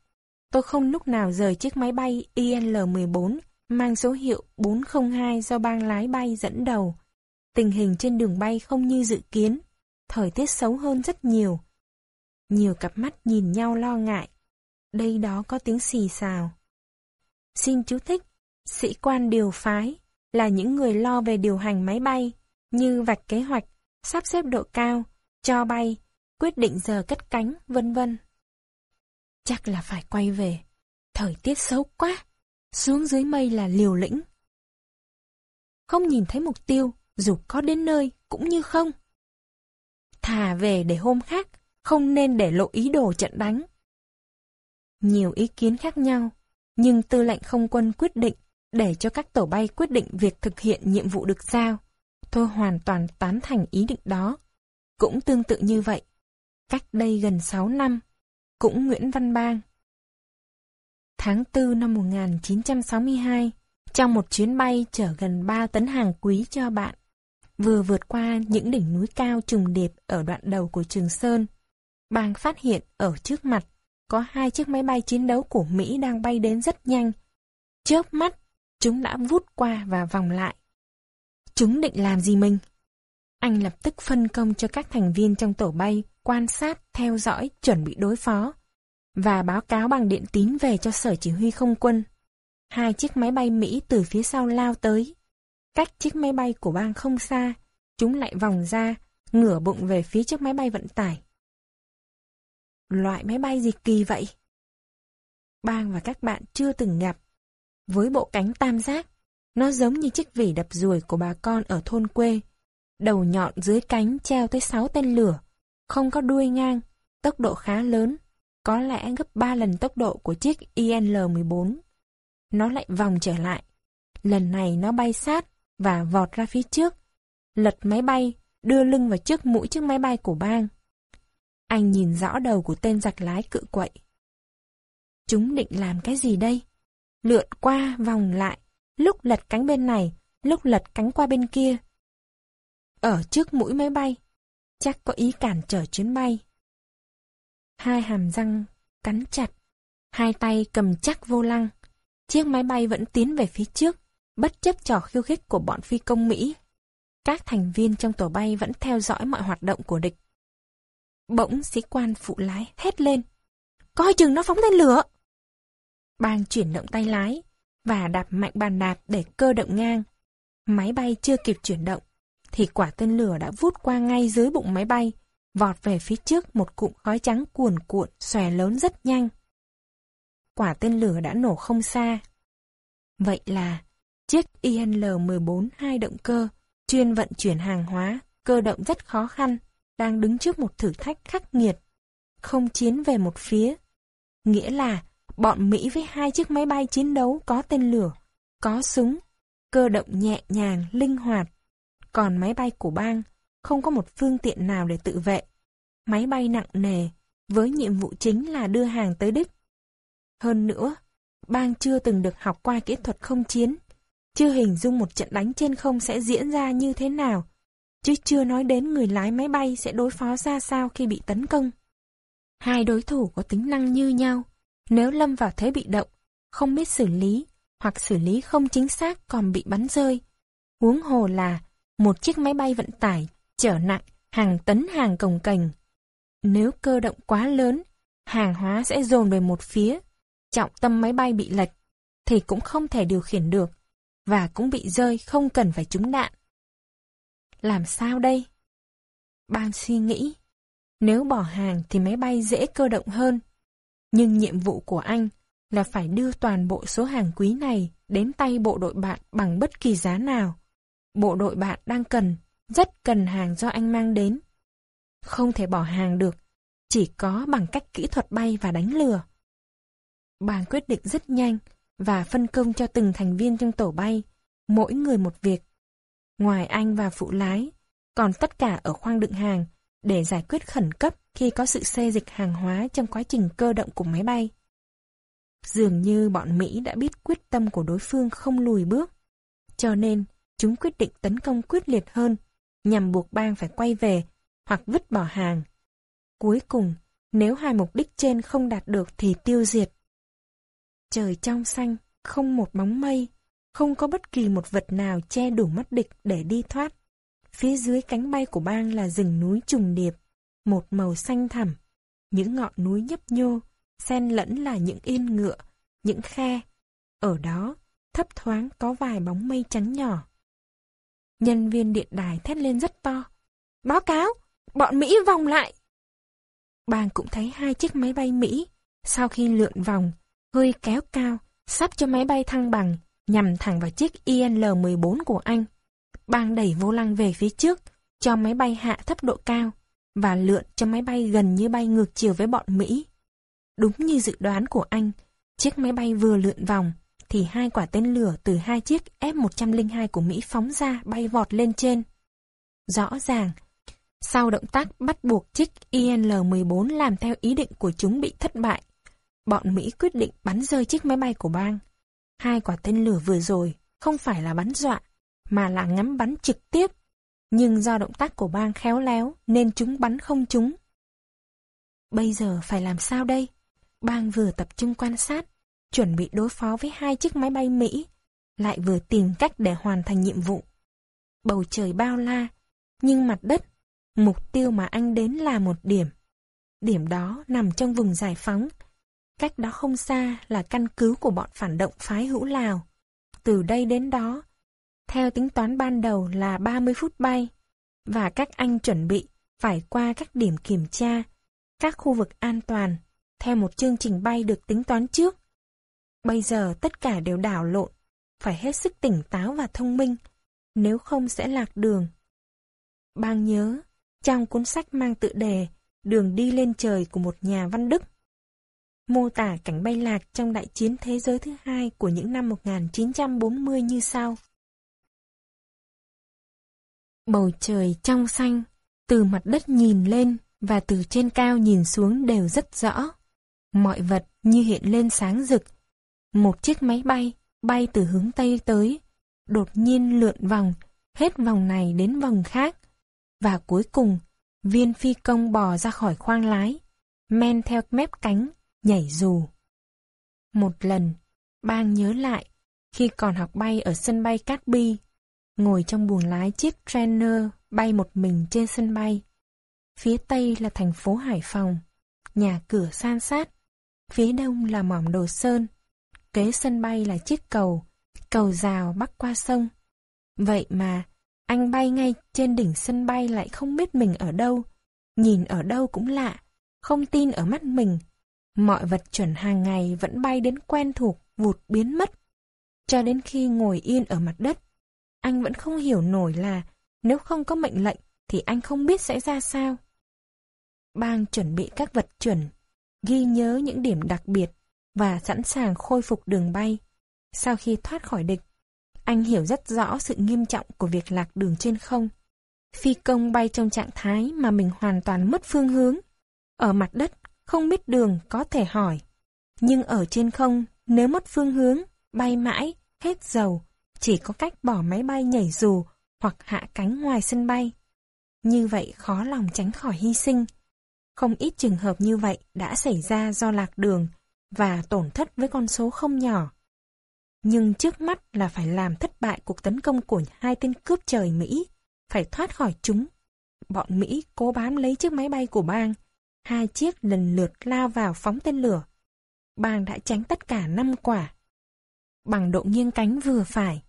tôi không lúc nào rời chiếc máy bay IL-14 mang số hiệu 402 do bang lái bay dẫn đầu. Tình hình trên đường bay không như dự kiến, thời tiết xấu hơn rất nhiều. Nhiều cặp mắt nhìn nhau lo ngại. Đây đó có tiếng xì xào. Xin chú thích, sĩ quan điều phái là những người lo về điều hành máy bay, như vạch kế hoạch, sắp xếp độ cao, cho bay, quyết định giờ cất cánh, vân vân. Chắc là phải quay về. Thời tiết xấu quá. Xuống dưới mây là liều lĩnh. Không nhìn thấy mục tiêu, dù có đến nơi cũng như không. Thả về để hôm khác, không nên để lộ ý đồ trận đánh. Nhiều ý kiến khác nhau, nhưng tư lệnh không quân quyết định để cho các tổ bay quyết định việc thực hiện nhiệm vụ được giao. Tôi hoàn toàn tán thành ý định đó. Cũng tương tự như vậy. Cách đây gần 6 năm, cũng Nguyễn Văn Bang. Tháng 4 năm 1962, trong một chuyến bay chở gần 3 tấn hàng quý cho bạn, vừa vượt qua những đỉnh núi cao trùng điệp ở đoạn đầu của Trường Sơn, Bang phát hiện ở trước mặt có hai chiếc máy bay chiến đấu của Mỹ đang bay đến rất nhanh. Chớp mắt, chúng đã vút qua và vòng lại. Chúng định làm gì mình? Anh lập tức phân công cho các thành viên trong tổ bay quan sát, theo dõi, chuẩn bị đối phó và báo cáo bằng điện tín về cho sở chỉ huy không quân. Hai chiếc máy bay Mỹ từ phía sau lao tới. Cách chiếc máy bay của bang không xa, chúng lại vòng ra, ngửa bụng về phía chiếc máy bay vận tải. Loại máy bay gì kỳ vậy? Bang và các bạn chưa từng gặp. Với bộ cánh tam giác, nó giống như chiếc vỉ đập ruồi của bà con ở thôn quê. Đầu nhọn dưới cánh treo tới 6 tên lửa, không có đuôi ngang, tốc độ khá lớn, có lẽ gấp 3 lần tốc độ của chiếc IL-14. Nó lại vòng trở lại. Lần này nó bay sát và vọt ra phía trước, lật máy bay, đưa lưng vào trước mũi chiếc máy bay của bang. Anh nhìn rõ đầu của tên giặc lái cự quậy. Chúng định làm cái gì đây? Lượn qua, vòng lại, lúc lật cánh bên này, lúc lật cánh qua bên kia. Ở trước mũi máy bay, chắc có ý cản trở chuyến bay. Hai hàm răng cắn chặt, hai tay cầm chắc vô lăng. Chiếc máy bay vẫn tiến về phía trước, bất chấp trò khiêu khích của bọn phi công Mỹ. Các thành viên trong tổ bay vẫn theo dõi mọi hoạt động của địch. Bỗng sĩ quan phụ lái hét lên. Coi chừng nó phóng tên lửa! Bang chuyển động tay lái và đạp mạnh bàn đạp để cơ động ngang. Máy bay chưa kịp chuyển động, thì quả tên lửa đã vút qua ngay dưới bụng máy bay, vọt về phía trước một cụm khói trắng cuồn cuộn, xòe lớn rất nhanh. Quả tên lửa đã nổ không xa. Vậy là, chiếc IL-14 hai động cơ, chuyên vận chuyển hàng hóa, cơ động rất khó khăn, đang đứng trước một thử thách khắc nghiệt. Không chiến về một phía. Nghĩa là, bọn Mỹ với hai chiếc máy bay chiến đấu có tên lửa, có súng, cơ động nhẹ nhàng, linh hoạt, còn máy bay của bang không có một phương tiện nào để tự vệ. Máy bay nặng nề, với nhiệm vụ chính là đưa hàng tới đích. Hơn nữa, bang chưa từng được học qua kỹ thuật không chiến, chưa hình dung một trận đánh trên không sẽ diễn ra như thế nào, chứ chưa nói đến người lái máy bay sẽ đối phó ra sao khi bị tấn công. Hai đối thủ có tính năng như nhau, nếu lâm vào thế bị động, không biết xử lý, hoặc xử lý không chính xác còn bị bắn rơi. Huống hồ là một chiếc máy bay vận tải chở nặng hàng tấn hàng cồng cành. Nếu cơ động quá lớn, hàng hóa sẽ dồn về một phía, trọng tâm máy bay bị lệch, thì cũng không thể điều khiển được, và cũng bị rơi không cần phải trúng đạn. Làm sao đây? Ban suy nghĩ, nếu bỏ hàng thì máy bay dễ cơ động hơn, nhưng nhiệm vụ của anh là phải đưa toàn bộ số hàng quý này đến tay bộ đội bạn bằng bất kỳ giá nào bộ đội bạn đang cần, rất cần hàng do anh mang đến. Không thể bỏ hàng được, chỉ có bằng cách kỹ thuật bay và đánh lừa. Bang quyết định rất nhanh và phân công cho từng thành viên trong tổ bay, mỗi người một việc. Ngoài anh và phụ lái, còn tất cả ở khoang đựng hàng để giải quyết khẩn cấp khi có sự xê dịch hàng hóa trong quá trình cơ động của máy bay. Dường như bọn Mỹ đã biết quyết tâm của đối phương không lùi bước. Cho nên, chúng quyết định tấn công quyết liệt hơn, nhằm buộc bang phải quay về hoặc vứt bỏ hàng. Cuối cùng, nếu hai mục đích trên không đạt được thì tiêu diệt. Trời trong xanh, không một bóng mây, không có bất kỳ một vật nào che đủ mắt địch để đi thoát. Phía dưới cánh bay của bang là rừng núi trùng điệp, một màu xanh thẳm, những ngọn núi nhấp nhô, xen lẫn là những yên ngựa, những khe. Ở đó, thấp thoáng có vài bóng mây trắng nhỏ. Nhân viên điện đài thét lên rất to. Báo cáo, bọn Mỹ vòng lại. Bang cũng thấy hai chiếc máy bay Mỹ, sau khi lượn vòng, hơi kéo cao, sắp cho máy bay thăng bằng, nhằm thẳng vào chiếc IL-14 của anh. Bang đẩy vô lăng về phía trước, cho máy bay hạ thấp độ cao, và lượn cho máy bay gần như bay ngược chiều với bọn Mỹ. Đúng như dự đoán của anh, chiếc máy bay vừa lượn vòng, thì hai quả tên lửa từ hai chiếc F-102 của Mỹ phóng ra bay vọt lên trên. Rõ ràng, sau động tác bắt buộc chiếc IL-14 làm theo ý định của chúng bị thất bại, bọn Mỹ quyết định bắn rơi chiếc máy bay của bang. Hai quả tên lửa vừa rồi không phải là bắn dọa, mà là ngắm bắn trực tiếp. Nhưng do động tác của bang khéo léo nên chúng bắn không trúng. Bây giờ phải làm sao đây? Bang vừa tập trung quan sát, chuẩn bị đối phó với hai chiếc máy bay Mỹ, lại vừa tìm cách để hoàn thành nhiệm vụ. Bầu trời bao la, nhưng mặt đất, mục tiêu mà anh đến là một điểm. Điểm đó nằm trong vùng giải phóng, Cách đó không xa là căn cứ của bọn phản động phái hữu Lào. Từ đây đến đó, theo tính toán ban đầu là 30 phút bay, và các anh chuẩn bị phải qua các điểm kiểm tra, các khu vực an toàn, theo một chương trình bay được tính toán trước. Bây giờ tất cả đều đảo lộn, phải hết sức tỉnh táo và thông minh, nếu không sẽ lạc đường. Bang nhớ, trong cuốn sách mang tự đề Đường đi lên trời của một nhà văn Đức, mô tả cảnh bay lạc trong đại chiến thế giới thứ hai của những năm 1940 như sau. Bầu trời trong xanh, từ mặt đất nhìn lên và từ trên cao nhìn xuống đều rất rõ. Mọi vật như hiện lên sáng rực. Một chiếc máy bay, bay từ hướng Tây tới, đột nhiên lượn vòng, hết vòng này đến vòng khác. Và cuối cùng, viên phi công bò ra khỏi khoang lái, men theo mép cánh nhảy dù. Một lần, Bang nhớ lại, khi còn học bay ở sân bay Cát Bi, ngồi trong buồng lái chiếc trainer bay một mình trên sân bay. Phía tây là thành phố Hải Phòng, nhà cửa san sát, phía đông là mỏm đồ sơn, kế sân bay là chiếc cầu, cầu rào bắc qua sông. Vậy mà, anh bay ngay trên đỉnh sân bay lại không biết mình ở đâu, nhìn ở đâu cũng lạ, không tin ở mắt mình, Mọi vật chuẩn hàng ngày vẫn bay đến quen thuộc, vụt biến mất. Cho đến khi ngồi yên ở mặt đất, anh vẫn không hiểu nổi là nếu không có mệnh lệnh thì anh không biết sẽ ra sao. Bang chuẩn bị các vật chuẩn, ghi nhớ những điểm đặc biệt và sẵn sàng khôi phục đường bay. Sau khi thoát khỏi địch, anh hiểu rất rõ sự nghiêm trọng của việc lạc đường trên không. Phi công bay trong trạng thái mà mình hoàn toàn mất phương hướng. Ở mặt đất không biết đường có thể hỏi. Nhưng ở trên không, nếu mất phương hướng, bay mãi, hết dầu, chỉ có cách bỏ máy bay nhảy dù hoặc hạ cánh ngoài sân bay. Như vậy khó lòng tránh khỏi hy sinh. Không ít trường hợp như vậy đã xảy ra do lạc đường và tổn thất với con số không nhỏ. Nhưng trước mắt là phải làm thất bại cuộc tấn công của hai tên cướp trời Mỹ, phải thoát khỏi chúng. Bọn Mỹ cố bám lấy chiếc máy bay của bang, hai chiếc lần lượt lao vào phóng tên lửa. Bang đã tránh tất cả năm quả. Bằng độ nghiêng cánh vừa phải,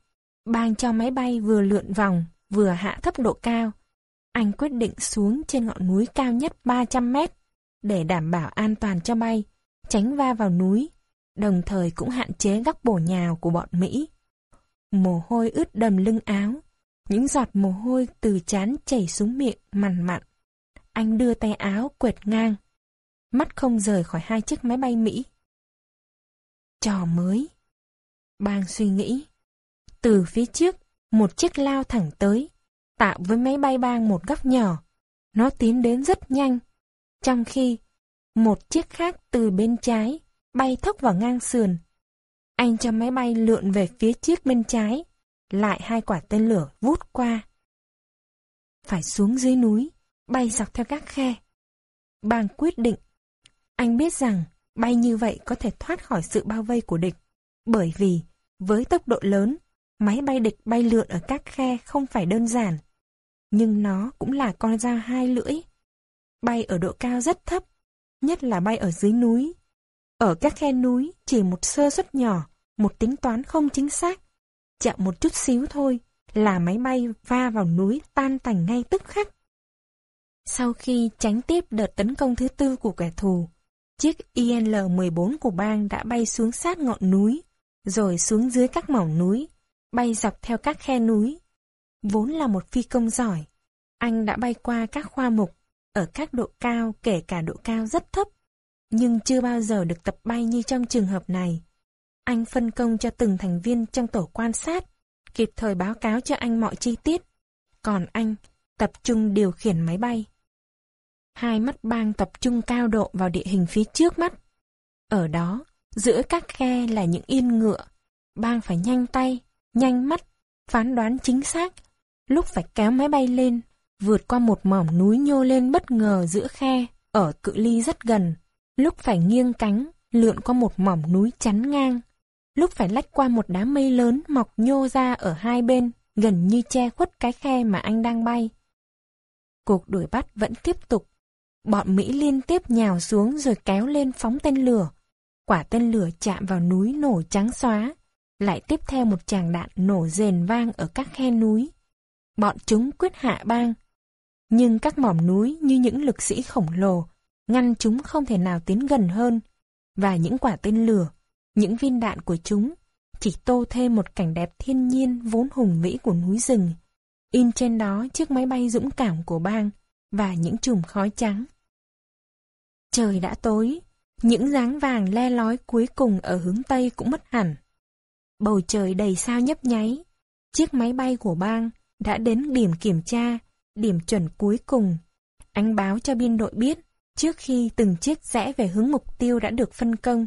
bang cho máy bay vừa lượn vòng, vừa hạ thấp độ cao. Anh quyết định xuống trên ngọn núi cao nhất 300 mét để đảm bảo an toàn cho bay, tránh va vào núi, đồng thời cũng hạn chế góc bổ nhào của bọn Mỹ. Mồ hôi ướt đầm lưng áo, những giọt mồ hôi từ chán chảy xuống miệng mằn mặn. Anh đưa tay áo quệt ngang. Mắt không rời khỏi hai chiếc máy bay Mỹ. Trò mới. Bang suy nghĩ. Từ phía trước, một chiếc lao thẳng tới, tạo với máy bay bang một góc nhỏ. Nó tiến đến rất nhanh. Trong khi, một chiếc khác từ bên trái, bay thốc vào ngang sườn. Anh cho máy bay lượn về phía chiếc bên trái, lại hai quả tên lửa vút qua. Phải xuống dưới núi, bay dọc theo các khe. Bang quyết định. Anh biết rằng bay như vậy có thể thoát khỏi sự bao vây của địch. Bởi vì, với tốc độ lớn, máy bay địch bay lượn ở các khe không phải đơn giản. Nhưng nó cũng là con dao hai lưỡi. Bay ở độ cao rất thấp, nhất là bay ở dưới núi. Ở các khe núi, chỉ một sơ suất nhỏ, một tính toán không chính xác. Chậm một chút xíu thôi, là máy bay va vào núi tan tành ngay tức khắc. Sau khi tránh tiếp đợt tấn công thứ tư của kẻ thù, chiếc IL-14 của bang đã bay xuống sát ngọn núi, rồi xuống dưới các mỏng núi, bay dọc theo các khe núi. Vốn là một phi công giỏi, anh đã bay qua các khoa mục, ở các độ cao kể cả độ cao rất thấp, nhưng chưa bao giờ được tập bay như trong trường hợp này. Anh phân công cho từng thành viên trong tổ quan sát, kịp thời báo cáo cho anh mọi chi tiết. Còn anh, tập trung điều khiển máy bay. Hai mắt bang tập trung cao độ vào địa hình phía trước mắt. Ở đó, giữa các khe là những yên ngựa. Bang phải nhanh tay, nhanh mắt, phán đoán chính xác. Lúc phải kéo máy bay lên, vượt qua một mỏm núi nhô lên bất ngờ giữa khe, ở cự ly rất gần. Lúc phải nghiêng cánh, lượn qua một mỏm núi chắn ngang. Lúc phải lách qua một đám mây lớn mọc nhô ra ở hai bên, gần như che khuất cái khe mà anh đang bay. Cuộc đuổi bắt vẫn tiếp tục. Bọn Mỹ liên tiếp nhào xuống rồi kéo lên phóng tên lửa. Quả tên lửa chạm vào núi nổ trắng xóa. Lại tiếp theo một tràng đạn nổ rền vang ở các khe núi. Bọn chúng quyết hạ bang. Nhưng các mỏm núi như những lực sĩ khổng lồ, ngăn chúng không thể nào tiến gần hơn. Và những quả tên lửa, những viên đạn của chúng chỉ tô thêm một cảnh đẹp thiên nhiên vốn hùng vĩ của núi rừng. In trên đó chiếc máy bay dũng cảm của bang và những chùm khói trắng. Trời đã tối, những dáng vàng le lói cuối cùng ở hướng Tây cũng mất hẳn. Bầu trời đầy sao nhấp nháy, chiếc máy bay của bang đã đến điểm kiểm tra, điểm chuẩn cuối cùng. Anh báo cho biên đội biết, trước khi từng chiếc rẽ về hướng mục tiêu đã được phân công.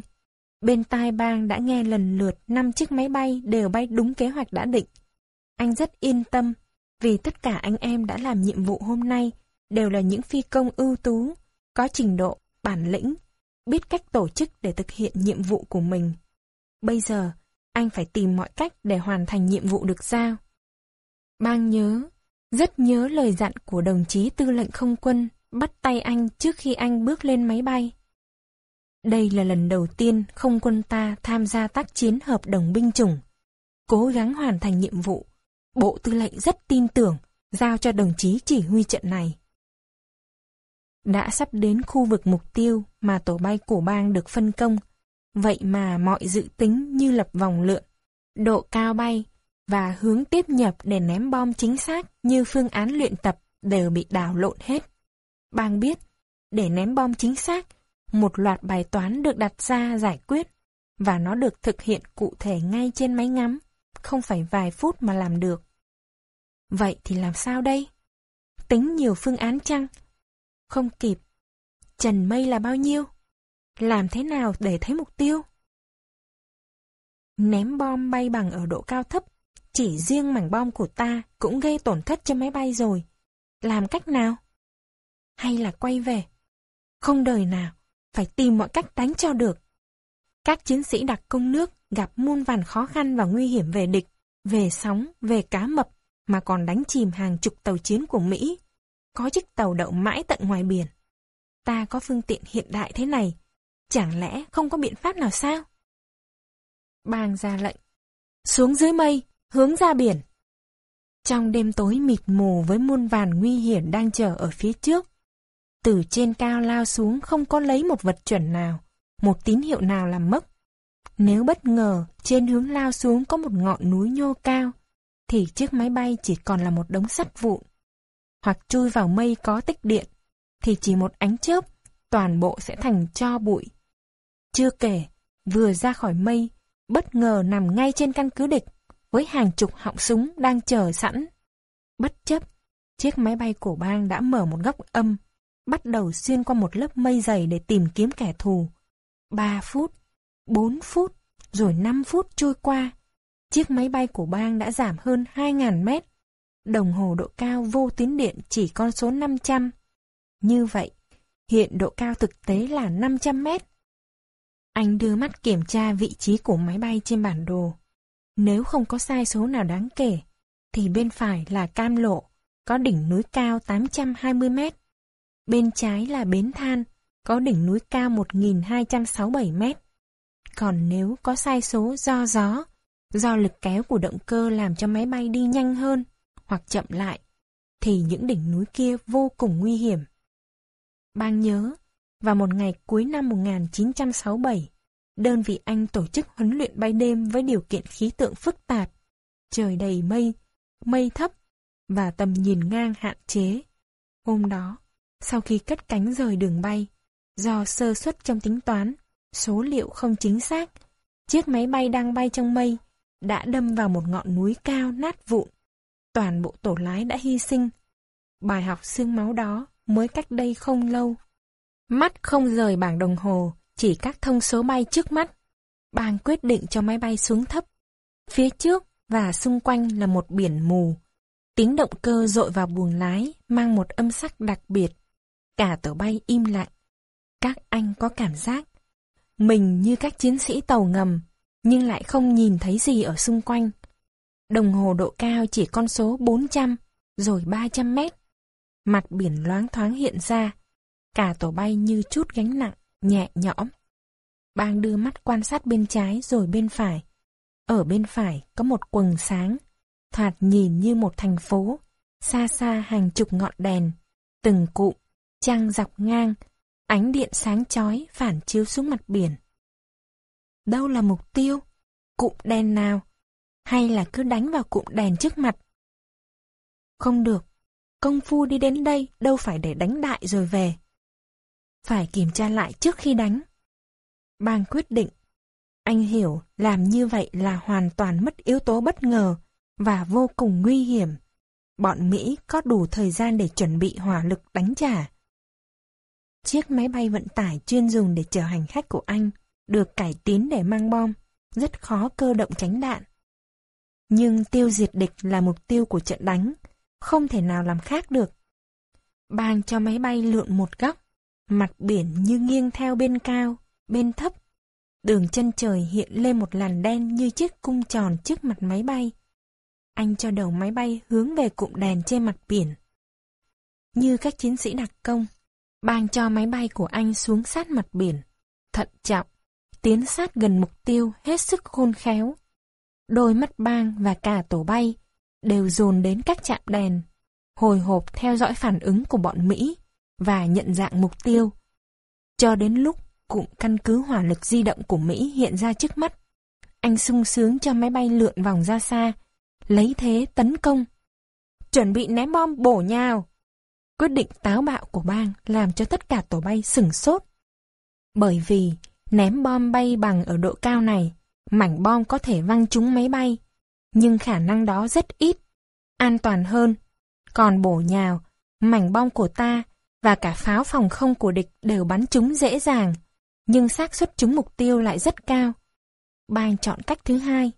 Bên tai bang đã nghe lần lượt 5 chiếc máy bay đều bay đúng kế hoạch đã định. Anh rất yên tâm, vì tất cả anh em đã làm nhiệm vụ hôm nay đều là những phi công ưu tú, có trình độ, bản lĩnh, biết cách tổ chức để thực hiện nhiệm vụ của mình. Bây giờ, anh phải tìm mọi cách để hoàn thành nhiệm vụ được giao. Bang nhớ, rất nhớ lời dặn của đồng chí tư lệnh không quân bắt tay anh trước khi anh bước lên máy bay. Đây là lần đầu tiên không quân ta tham gia tác chiến hợp đồng binh chủng. Cố gắng hoàn thành nhiệm vụ. Bộ tư lệnh rất tin tưởng, giao cho đồng chí chỉ huy trận này. Đã sắp đến khu vực mục tiêu mà tổ bay của bang được phân công, vậy mà mọi dự tính như lập vòng lượn, độ cao bay và hướng tiếp nhập để ném bom chính xác như phương án luyện tập đều bị đảo lộn hết. Bang biết, để ném bom chính xác, một loạt bài toán được đặt ra giải quyết, và nó được thực hiện cụ thể ngay trên máy ngắm, không phải vài phút mà làm được. Vậy thì làm sao đây? Tính nhiều phương án chăng? Không kịp. Trần mây là bao nhiêu? Làm thế nào để thấy mục tiêu? Ném bom bay bằng ở độ cao thấp, chỉ riêng mảnh bom của ta cũng gây tổn thất cho máy bay rồi. Làm cách nào? Hay là quay về? Không đời nào, phải tìm mọi cách đánh cho được. Các chiến sĩ đặc công nước gặp muôn vàn khó khăn và nguy hiểm về địch, về sóng, về cá mập, mà còn đánh chìm hàng chục tàu chiến của Mỹ. Có chiếc tàu đậu mãi tận ngoài biển. Ta có phương tiện hiện đại thế này, chẳng lẽ không có biện pháp nào sao? Bang ra lệnh. Xuống dưới mây, hướng ra biển. Trong đêm tối mịt mù với muôn vàn nguy hiểm đang chờ ở phía trước, từ trên cao lao xuống không có lấy một vật chuẩn nào, một tín hiệu nào làm mất. Nếu bất ngờ trên hướng lao xuống có một ngọn núi nhô cao, thì chiếc máy bay chỉ còn là một đống sắt vụn. Hoặc chui vào mây có tích điện, thì chỉ một ánh chớp, toàn bộ sẽ thành cho bụi. Chưa kể, vừa ra khỏi mây, bất ngờ nằm ngay trên căn cứ địch, với hàng chục họng súng đang chờ sẵn. Bất chấp, chiếc máy bay cổ bang đã mở một góc âm bắt đầu xuyên qua một lớp mây dày để tìm kiếm kẻ thù. ba phút, bốn phút, rồi năm phút trôi qua. Chiếc máy bay của bang đã giảm hơn 2.000 mét. Đồng hồ độ cao vô tuyến điện chỉ con số 500. Như vậy, hiện độ cao thực tế là 500 mét. Anh đưa mắt kiểm tra vị trí của máy bay trên bản đồ. Nếu không có sai số nào đáng kể, thì bên phải là Cam Lộ, có đỉnh núi cao 820 mét. Bên trái là Bến Than, có đỉnh núi cao 1267 mét. Còn nếu có sai số do gió, do lực kéo của động cơ làm cho máy bay đi nhanh hơn hoặc chậm lại, thì những đỉnh núi kia vô cùng nguy hiểm. Bang nhớ, vào một ngày cuối năm 1967, đơn vị Anh tổ chức huấn luyện bay đêm với điều kiện khí tượng phức tạp, trời đầy mây, mây thấp và tầm nhìn ngang hạn chế. Hôm đó, sau khi cất cánh rời đường bay, do sơ suất trong tính toán, số liệu không chính xác, chiếc máy bay đang bay trong mây đã đâm vào một ngọn núi cao nát vụn. Toàn bộ tổ lái đã hy sinh. Bài học xương máu đó mới cách đây không lâu. Mắt không rời bảng đồng hồ, chỉ các thông số bay trước mắt. Bang quyết định cho máy bay xuống thấp. Phía trước và xung quanh là một biển mù. Tiếng động cơ dội vào buồng lái mang một âm sắc đặc biệt. Cả tổ bay im lặng. Các anh có cảm giác mình như các chiến sĩ tàu ngầm, nhưng lại không nhìn thấy gì ở xung quanh. Đồng hồ độ cao chỉ con số 400, rồi 300 mét. Mặt biển loáng thoáng hiện ra, cả tổ bay như chút gánh nặng, nhẹ nhõm. Bang đưa mắt quan sát bên trái rồi bên phải. Ở bên phải có một quần sáng, thoạt nhìn như một thành phố, xa xa hàng chục ngọn đèn, từng cụm, trăng dọc ngang, ánh điện sáng chói phản chiếu xuống mặt biển. Đâu là mục tiêu? Cụm đèn nào? Hay là cứ đánh vào cụm đèn trước mặt? Không được, công phu đi đến đây đâu phải để đánh đại rồi về. Phải kiểm tra lại trước khi đánh. Bang quyết định. Anh hiểu làm như vậy là hoàn toàn mất yếu tố bất ngờ và vô cùng nguy hiểm. Bọn Mỹ có đủ thời gian để chuẩn bị hỏa lực đánh trả. Chiếc máy bay vận tải chuyên dùng để chở hành khách của anh được cải tiến để mang bom, rất khó cơ động tránh đạn. Nhưng tiêu diệt địch là mục tiêu của trận đánh, không thể nào làm khác được. Bang cho máy bay lượn một góc, mặt biển như nghiêng theo bên cao, bên thấp. Đường chân trời hiện lên một làn đen như chiếc cung tròn trước mặt máy bay. Anh cho đầu máy bay hướng về cụm đèn trên mặt biển. Như các chiến sĩ đặc công, bang cho máy bay của anh xuống sát mặt biển, thận trọng, tiến sát gần mục tiêu hết sức khôn khéo. Đôi mắt bang và cả tổ bay đều dồn đến các trạm đèn, hồi hộp theo dõi phản ứng của bọn Mỹ và nhận dạng mục tiêu. Cho đến lúc cụm căn cứ hỏa lực di động của Mỹ hiện ra trước mắt, anh sung sướng cho máy bay lượn vòng ra xa, lấy thế tấn công. Chuẩn bị ném bom bổ nhào. Quyết định táo bạo của bang làm cho tất cả tổ bay sửng sốt. Bởi vì ném bom bay bằng ở độ cao này, mảnh bom có thể văng trúng máy bay, nhưng khả năng đó rất ít, an toàn hơn. Còn bổ nhào, mảnh bom của ta và cả pháo phòng không của địch đều bắn trúng dễ dàng, nhưng xác suất trúng mục tiêu lại rất cao. Bang chọn cách thứ hai.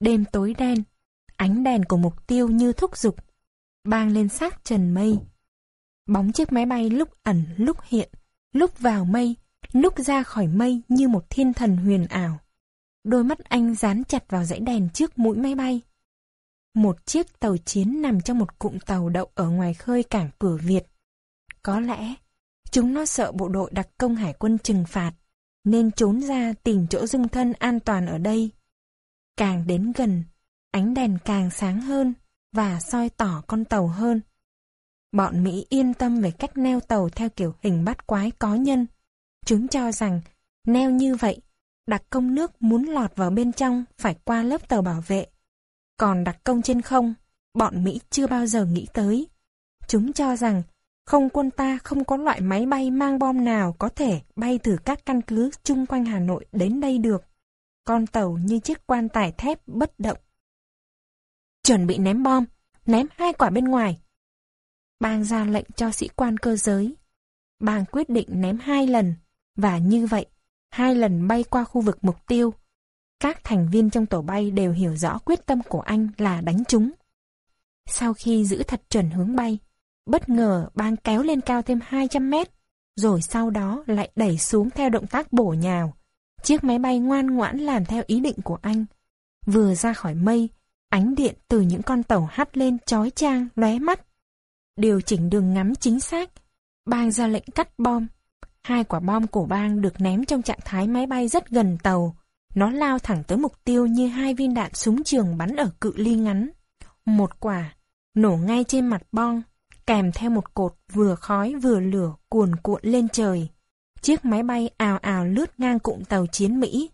Đêm tối đen, ánh đèn của mục tiêu như thúc giục. Bang lên xác trần mây. Bóng chiếc máy bay lúc ẩn lúc hiện, lúc vào mây, lúc ra khỏi mây như một thiên thần huyền ảo. Đôi mắt anh dán chặt vào dãy đèn trước mũi máy bay. Một chiếc tàu chiến nằm trong một cụm tàu đậu ở ngoài khơi cảng cửa Việt. Có lẽ, chúng nó sợ bộ đội đặc công hải quân trừng phạt, nên trốn ra tìm chỗ dung thân an toàn ở đây. Càng đến gần, ánh đèn càng sáng hơn và soi tỏ con tàu hơn. Bọn Mỹ yên tâm về cách neo tàu theo kiểu hình bắt quái có nhân. Chúng cho rằng, neo như vậy, đặc công nước muốn lọt vào bên trong phải qua lớp tàu bảo vệ. Còn đặc công trên không, bọn Mỹ chưa bao giờ nghĩ tới. Chúng cho rằng, không quân ta không có loại máy bay mang bom nào có thể bay từ các căn cứ chung quanh Hà Nội đến đây được. Con tàu như chiếc quan tài thép bất động. Chuẩn bị ném bom, ném hai quả bên ngoài. Bang ra lệnh cho sĩ quan cơ giới. Bang quyết định ném hai lần, và như vậy, hai lần bay qua khu vực mục tiêu. Các thành viên trong tổ bay đều hiểu rõ quyết tâm của anh là đánh chúng. Sau khi giữ thật chuẩn hướng bay, bất ngờ bang kéo lên cao thêm 200 mét, rồi sau đó lại đẩy xuống theo động tác bổ nhào, chiếc máy bay ngoan ngoãn làm theo ý định của anh. Vừa ra khỏi mây, ánh điện từ những con tàu hắt lên chói chang, lóe mắt. Điều chỉnh đường ngắm chính xác, bang ra lệnh cắt bom. Hai quả bom của bang được ném trong trạng thái máy bay rất gần tàu. Nó lao thẳng tới mục tiêu như hai viên đạn súng trường bắn ở cự ly ngắn. Một quả, nổ ngay trên mặt bom, kèm theo một cột vừa khói vừa lửa cuồn cuộn lên trời. Chiếc máy bay ào ào lướt ngang cụm tàu chiến Mỹ.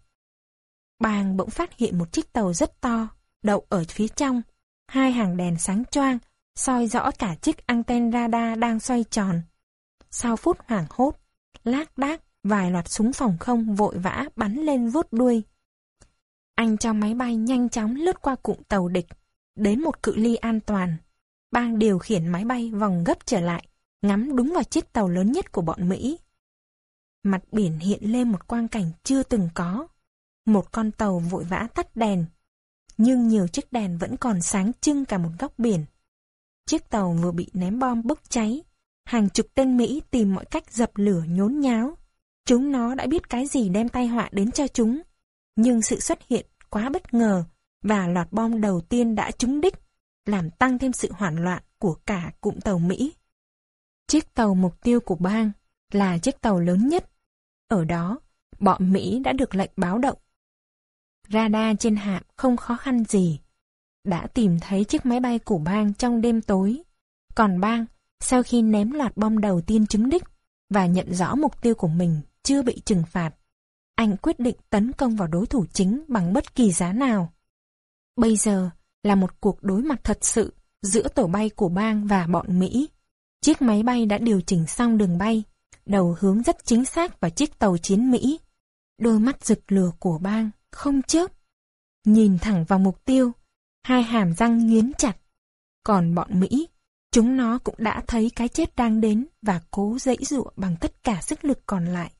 Bang bỗng phát hiện một chiếc tàu rất to, đậu ở phía trong. Hai hàng đèn sáng choang, soi rõ cả chiếc anten radar đang xoay tròn. Sau phút hoảng hốt, lác đác, vài loạt súng phòng không vội vã bắn lên vuốt đuôi. Anh cho máy bay nhanh chóng lướt qua cụm tàu địch, đến một cự ly an toàn. Bang điều khiển máy bay vòng gấp trở lại, ngắm đúng vào chiếc tàu lớn nhất của bọn Mỹ. Mặt biển hiện lên một quang cảnh chưa từng có. Một con tàu vội vã tắt đèn, nhưng nhiều chiếc đèn vẫn còn sáng trưng cả một góc biển. Chiếc tàu vừa bị ném bom bốc cháy, hàng chục tên Mỹ tìm mọi cách dập lửa nhốn nháo. Chúng nó đã biết cái gì đem tai họa đến cho chúng, nhưng sự xuất hiện quá bất ngờ và loạt bom đầu tiên đã trúng đích, làm tăng thêm sự hoảng loạn của cả cụm tàu Mỹ. Chiếc tàu mục tiêu của bang là chiếc tàu lớn nhất. Ở đó, bọn Mỹ đã được lệnh báo động. Radar trên hạm không khó khăn gì. Đã tìm thấy chiếc máy bay của bang trong đêm tối. Còn bang, sau khi ném loạt bom đầu tiên trúng đích và nhận rõ mục tiêu của mình chưa bị trừng phạt, anh quyết định tấn công vào đối thủ chính bằng bất kỳ giá nào. Bây giờ là một cuộc đối mặt thật sự giữa tổ bay của bang và bọn Mỹ. Chiếc máy bay đã điều chỉnh xong đường bay, đầu hướng rất chính xác vào chiếc tàu chiến Mỹ. Đôi mắt rực lửa của bang, không chớp. Nhìn thẳng vào mục tiêu, hai hàm răng nghiến chặt. Còn bọn Mỹ, chúng nó cũng đã thấy cái chết đang đến và cố dãy dụa bằng tất cả sức lực còn lại.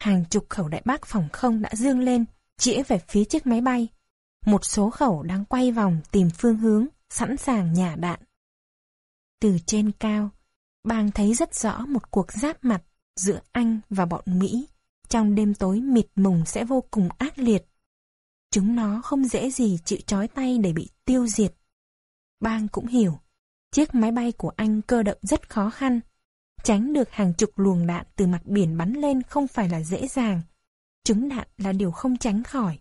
Hàng chục khẩu đại bác phòng không đã dương lên, chĩa về phía chiếc máy bay. Một số khẩu đang quay vòng tìm phương hướng, sẵn sàng nhả đạn. Từ trên cao, bang thấy rất rõ một cuộc giáp mặt giữa Anh và bọn Mỹ trong đêm tối mịt mùng sẽ vô cùng ác liệt. Chúng nó không dễ gì chịu trói tay để bị tiêu diệt. Bang cũng hiểu, chiếc máy bay của anh cơ động rất khó khăn. Tránh được hàng chục luồng đạn từ mặt biển bắn lên không phải là dễ dàng. Trúng đạn là điều không tránh khỏi.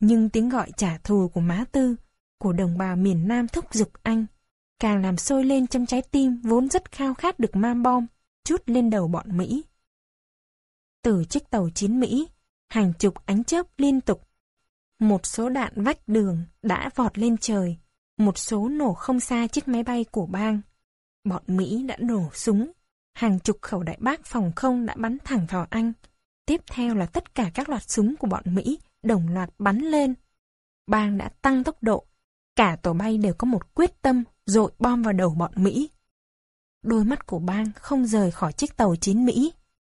Nhưng tiếng gọi trả thù của má tư, của đồng bào miền Nam thúc giục anh, càng làm sôi lên trong trái tim vốn rất khao khát được ma bom, chút lên đầu bọn Mỹ. Từ chiếc tàu chiến Mỹ, hàng chục ánh chớp liên tục. Một số đạn vách đường đã vọt lên trời, một số nổ không xa chiếc máy bay của bang. Bọn Mỹ đã nổ súng, hàng chục khẩu đại bác phòng không đã bắn thẳng vào anh. Tiếp theo là tất cả các loạt súng của bọn Mỹ đồng loạt bắn lên. Bang đã tăng tốc độ, cả tổ bay đều có một quyết tâm dội bom vào đầu bọn Mỹ. Đôi mắt của bang không rời khỏi chiếc tàu chiến Mỹ.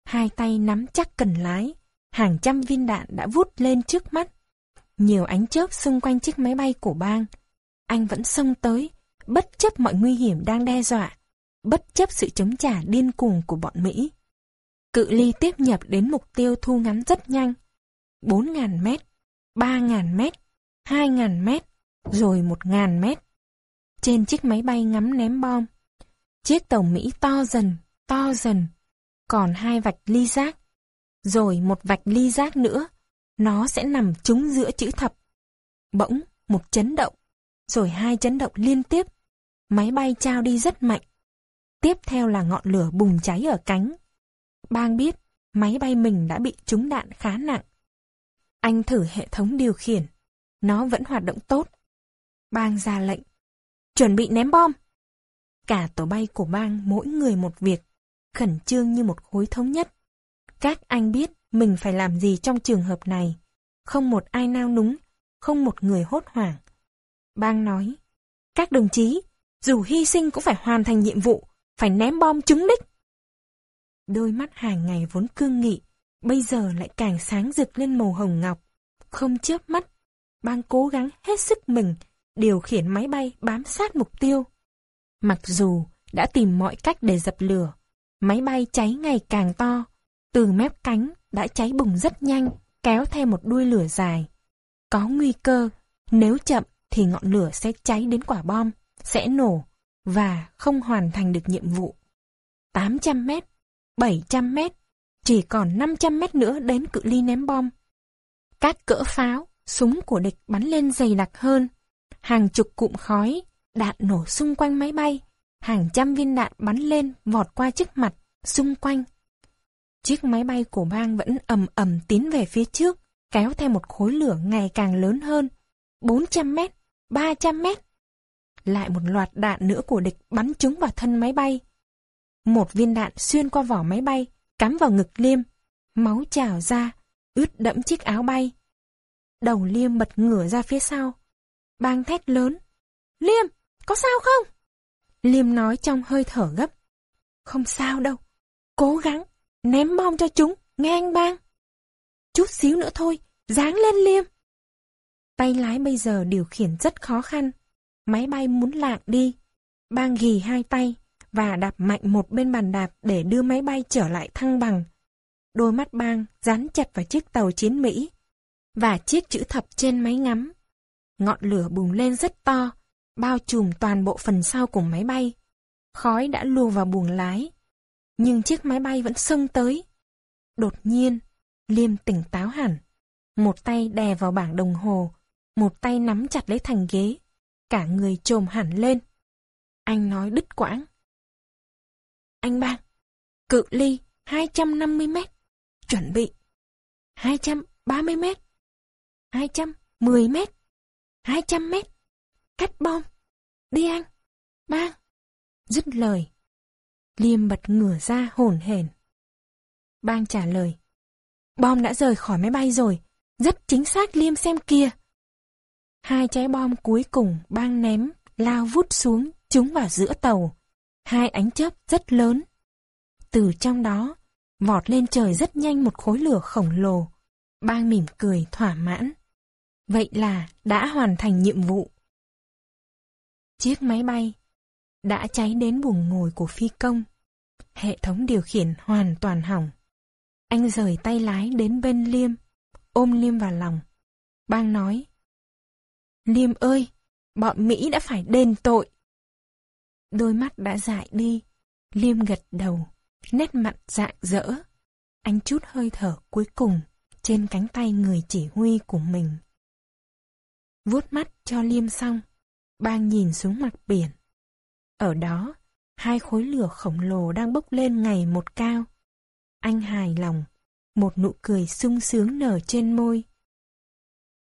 Hai tay nắm chắc cần lái, hàng trăm viên đạn đã vút lên trước mắt. Nhiều ánh chớp xung quanh chiếc máy bay của bang. Anh vẫn xông tới, bất chấp mọi nguy hiểm đang đe dọa, bất chấp sự chống trả điên cuồng của bọn Mỹ. Cự ly tiếp nhập đến mục tiêu thu ngắn rất nhanh. 4.000 mét, 3.000 mét, 2.000 mét, rồi 1.000 mét. Trên chiếc máy bay ngắm ném bom, chiếc tàu Mỹ to dần, to dần, còn hai vạch ly giác, rồi một vạch ly giác nữa, nó sẽ nằm trúng giữa chữ thập. Bỗng, một chấn động, rồi hai chấn động liên tiếp. Máy bay trao đi rất mạnh. Tiếp theo là ngọn lửa bùng cháy ở cánh. Bang biết, máy bay mình đã bị trúng đạn khá nặng. Anh thử hệ thống điều khiển. Nó vẫn hoạt động tốt. Bang ra lệnh. Chuẩn bị ném bom. Cả tổ bay của bang mỗi người một việc khẩn trương như một khối thống nhất. Các anh biết mình phải làm gì trong trường hợp này. Không một ai nao núng, không một người hốt hoảng. Bang nói, các đồng chí, dù hy sinh cũng phải hoàn thành nhiệm vụ, phải ném bom trúng đích. Đôi mắt hàng ngày vốn cương nghị, bây giờ lại càng sáng rực lên màu hồng ngọc. Không chớp mắt, bang cố gắng hết sức mình, điều khiển máy bay bám sát mục tiêu. Mặc dù đã tìm mọi cách để dập lửa, Máy bay cháy ngày càng to, từ mép cánh đã cháy bùng rất nhanh, kéo theo một đuôi lửa dài. Có nguy cơ, nếu chậm thì ngọn lửa sẽ cháy đến quả bom, sẽ nổ và không hoàn thành được nhiệm vụ. 800 mét, 700 mét, chỉ còn 500 mét nữa đến cự ly ném bom. Các cỡ pháo, súng của địch bắn lên dày đặc hơn. Hàng chục cụm khói, đạn nổ xung quanh máy bay. Hàng trăm viên đạn bắn lên, vọt qua trước mặt, xung quanh. Chiếc máy bay của bang vẫn ầm ầm tiến về phía trước, kéo theo một khối lửa ngày càng lớn hơn. 400 mét, 300 mét. Lại một loạt đạn nữa của địch bắn trúng vào thân máy bay. Một viên đạn xuyên qua vỏ máy bay, cắm vào ngực Liêm. Máu trào ra, ướt đẫm chiếc áo bay. Đầu Liêm bật ngửa ra phía sau. Bang thét lớn. Liêm, có sao không? Liêm nói trong hơi thở gấp. Không sao đâu. Cố gắng, ném bom cho chúng, nghe anh bang. Chút xíu nữa thôi, dáng lên Liêm. Tay lái bây giờ điều khiển rất khó khăn. Máy bay muốn lạng đi. Bang ghi hai tay và đạp mạnh một bên bàn đạp để đưa máy bay trở lại thăng bằng. Đôi mắt bang dán chặt vào chiếc tàu chiến Mỹ và chiếc chữ thập trên máy ngắm. Ngọn lửa bùng lên rất to, bao trùm toàn bộ phần sau của máy bay. Khói đã lùa vào buồng lái, nhưng chiếc máy bay vẫn xông tới. Đột nhiên, Liêm tỉnh táo hẳn. Một tay đè vào bảng đồng hồ, một tay nắm chặt lấy thành ghế. Cả người trồm hẳn lên. Anh nói đứt quãng. Anh bang, cự ly 250 mét, chuẩn bị. 230 mét, 210 mét, 200 mét, cắt bom. Đi anh, bang. Dứt lời. Liêm bật ngửa ra hồn hển. Bang trả lời. Bom đã rời khỏi máy bay rồi. Rất chính xác Liêm xem kia. Hai trái bom cuối cùng bang ném, lao vút xuống, chúng vào giữa tàu. Hai ánh chớp rất lớn. Từ trong đó, vọt lên trời rất nhanh một khối lửa khổng lồ. Bang mỉm cười thỏa mãn. Vậy là đã hoàn thành nhiệm vụ. Chiếc máy bay đã cháy đến buồng ngồi của phi công. Hệ thống điều khiển hoàn toàn hỏng. Anh rời tay lái đến bên Liêm, ôm Liêm vào lòng. Bang nói, Liêm ơi, bọn Mỹ đã phải đền tội. Đôi mắt đã dại đi, Liêm gật đầu, nét mặt dạng dỡ. Anh chút hơi thở cuối cùng trên cánh tay người chỉ huy của mình. Vuốt mắt cho Liêm xong, bang nhìn xuống mặt biển. Ở đó, hai khối lửa khổng lồ đang bốc lên ngày một cao. Anh hài lòng, một nụ cười sung sướng nở trên môi.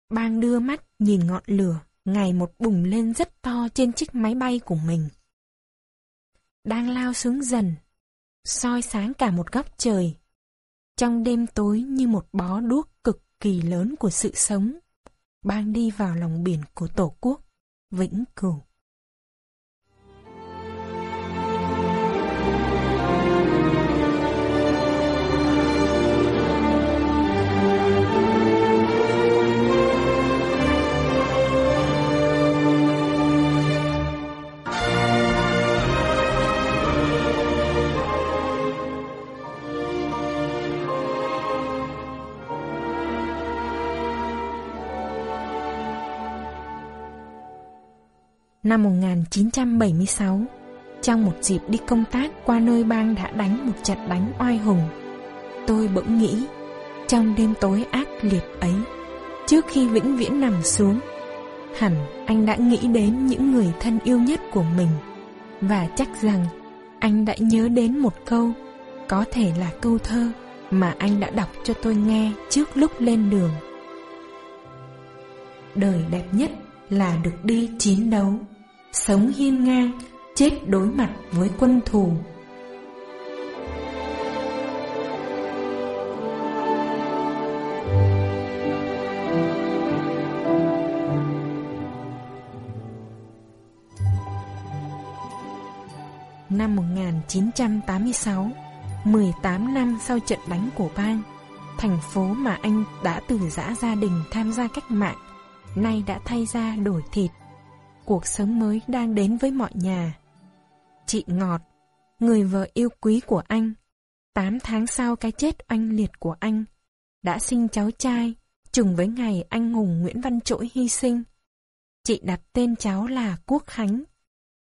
Bang đưa mắt nhìn ngọn lửa ngày một bùng lên rất to trên chiếc máy bay của mình. Đang lao xuống dần, soi sáng cả một góc trời. Trong đêm tối như một bó đuốc cực kỳ lớn của sự sống, bang đi vào lòng biển của Tổ quốc, vĩnh cửu. Năm 1976, trong một dịp đi công tác qua nơi bang đã đánh một trận đánh oai hùng. Tôi bỗng nghĩ, trong đêm tối ác liệt ấy, trước khi vĩnh viễn nằm xuống, hẳn anh đã nghĩ đến những người thân yêu nhất của mình, và chắc rằng anh đã nhớ đến một câu, có thể là câu thơ mà anh đã đọc cho tôi nghe trước lúc lên đường. Đời đẹp nhất là được đi chiến đấu sống hiên ngang, chết đối mặt với quân thù. Năm 1986, 18 năm sau trận đánh của bang, thành phố mà anh đã từ giã gia đình tham gia cách mạng, nay đã thay ra đổi thịt cuộc sống mới đang đến với mọi nhà. Chị Ngọt, người vợ yêu quý của anh, 8 tháng sau cái chết oanh liệt của anh, đã sinh cháu trai, trùng với ngày anh hùng Nguyễn Văn Trỗi hy sinh. Chị đặt tên cháu là Quốc Khánh.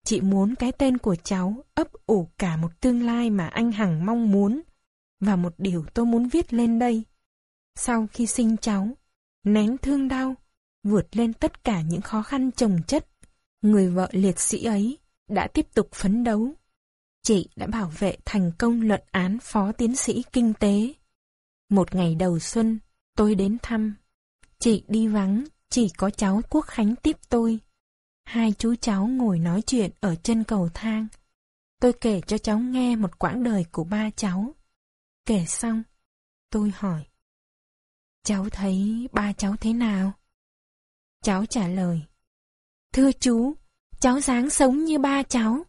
Chị muốn cái tên của cháu ấp ủ cả một tương lai mà anh Hằng mong muốn, và một điều tôi muốn viết lên đây. Sau khi sinh cháu, nén thương đau, vượt lên tất cả những khó khăn chồng chất, người vợ liệt sĩ ấy đã tiếp tục phấn đấu. Chị đã bảo vệ thành công luận án phó tiến sĩ kinh tế. Một ngày đầu xuân, tôi đến thăm. Chị đi vắng, chỉ có cháu Quốc Khánh tiếp tôi. Hai chú cháu ngồi nói chuyện ở chân cầu thang. Tôi kể cho cháu nghe một quãng đời của ba cháu. Kể xong, tôi hỏi. Cháu thấy ba cháu thế nào? Cháu trả lời. Thưa chú, cháu dáng sống như ba cháu.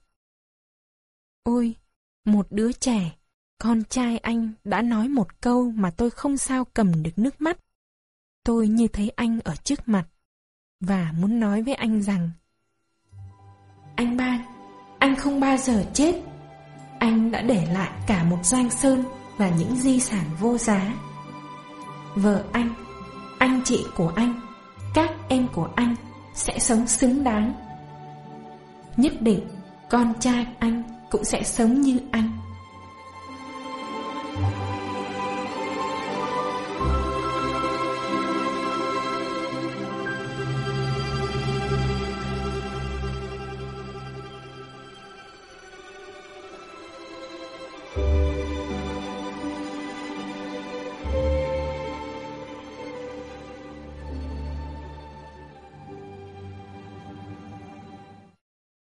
Ôi, một đứa trẻ, con trai anh đã nói một câu mà tôi không sao cầm được nước mắt. Tôi như thấy anh ở trước mặt, và muốn nói với anh rằng Anh ba, anh không bao giờ chết. Anh đã để lại cả một danh sơn và những di sản vô giá. Vợ anh, anh chị của anh, các em của anh sẽ sống xứng đáng. Nhất định con trai anh cũng sẽ sống như anh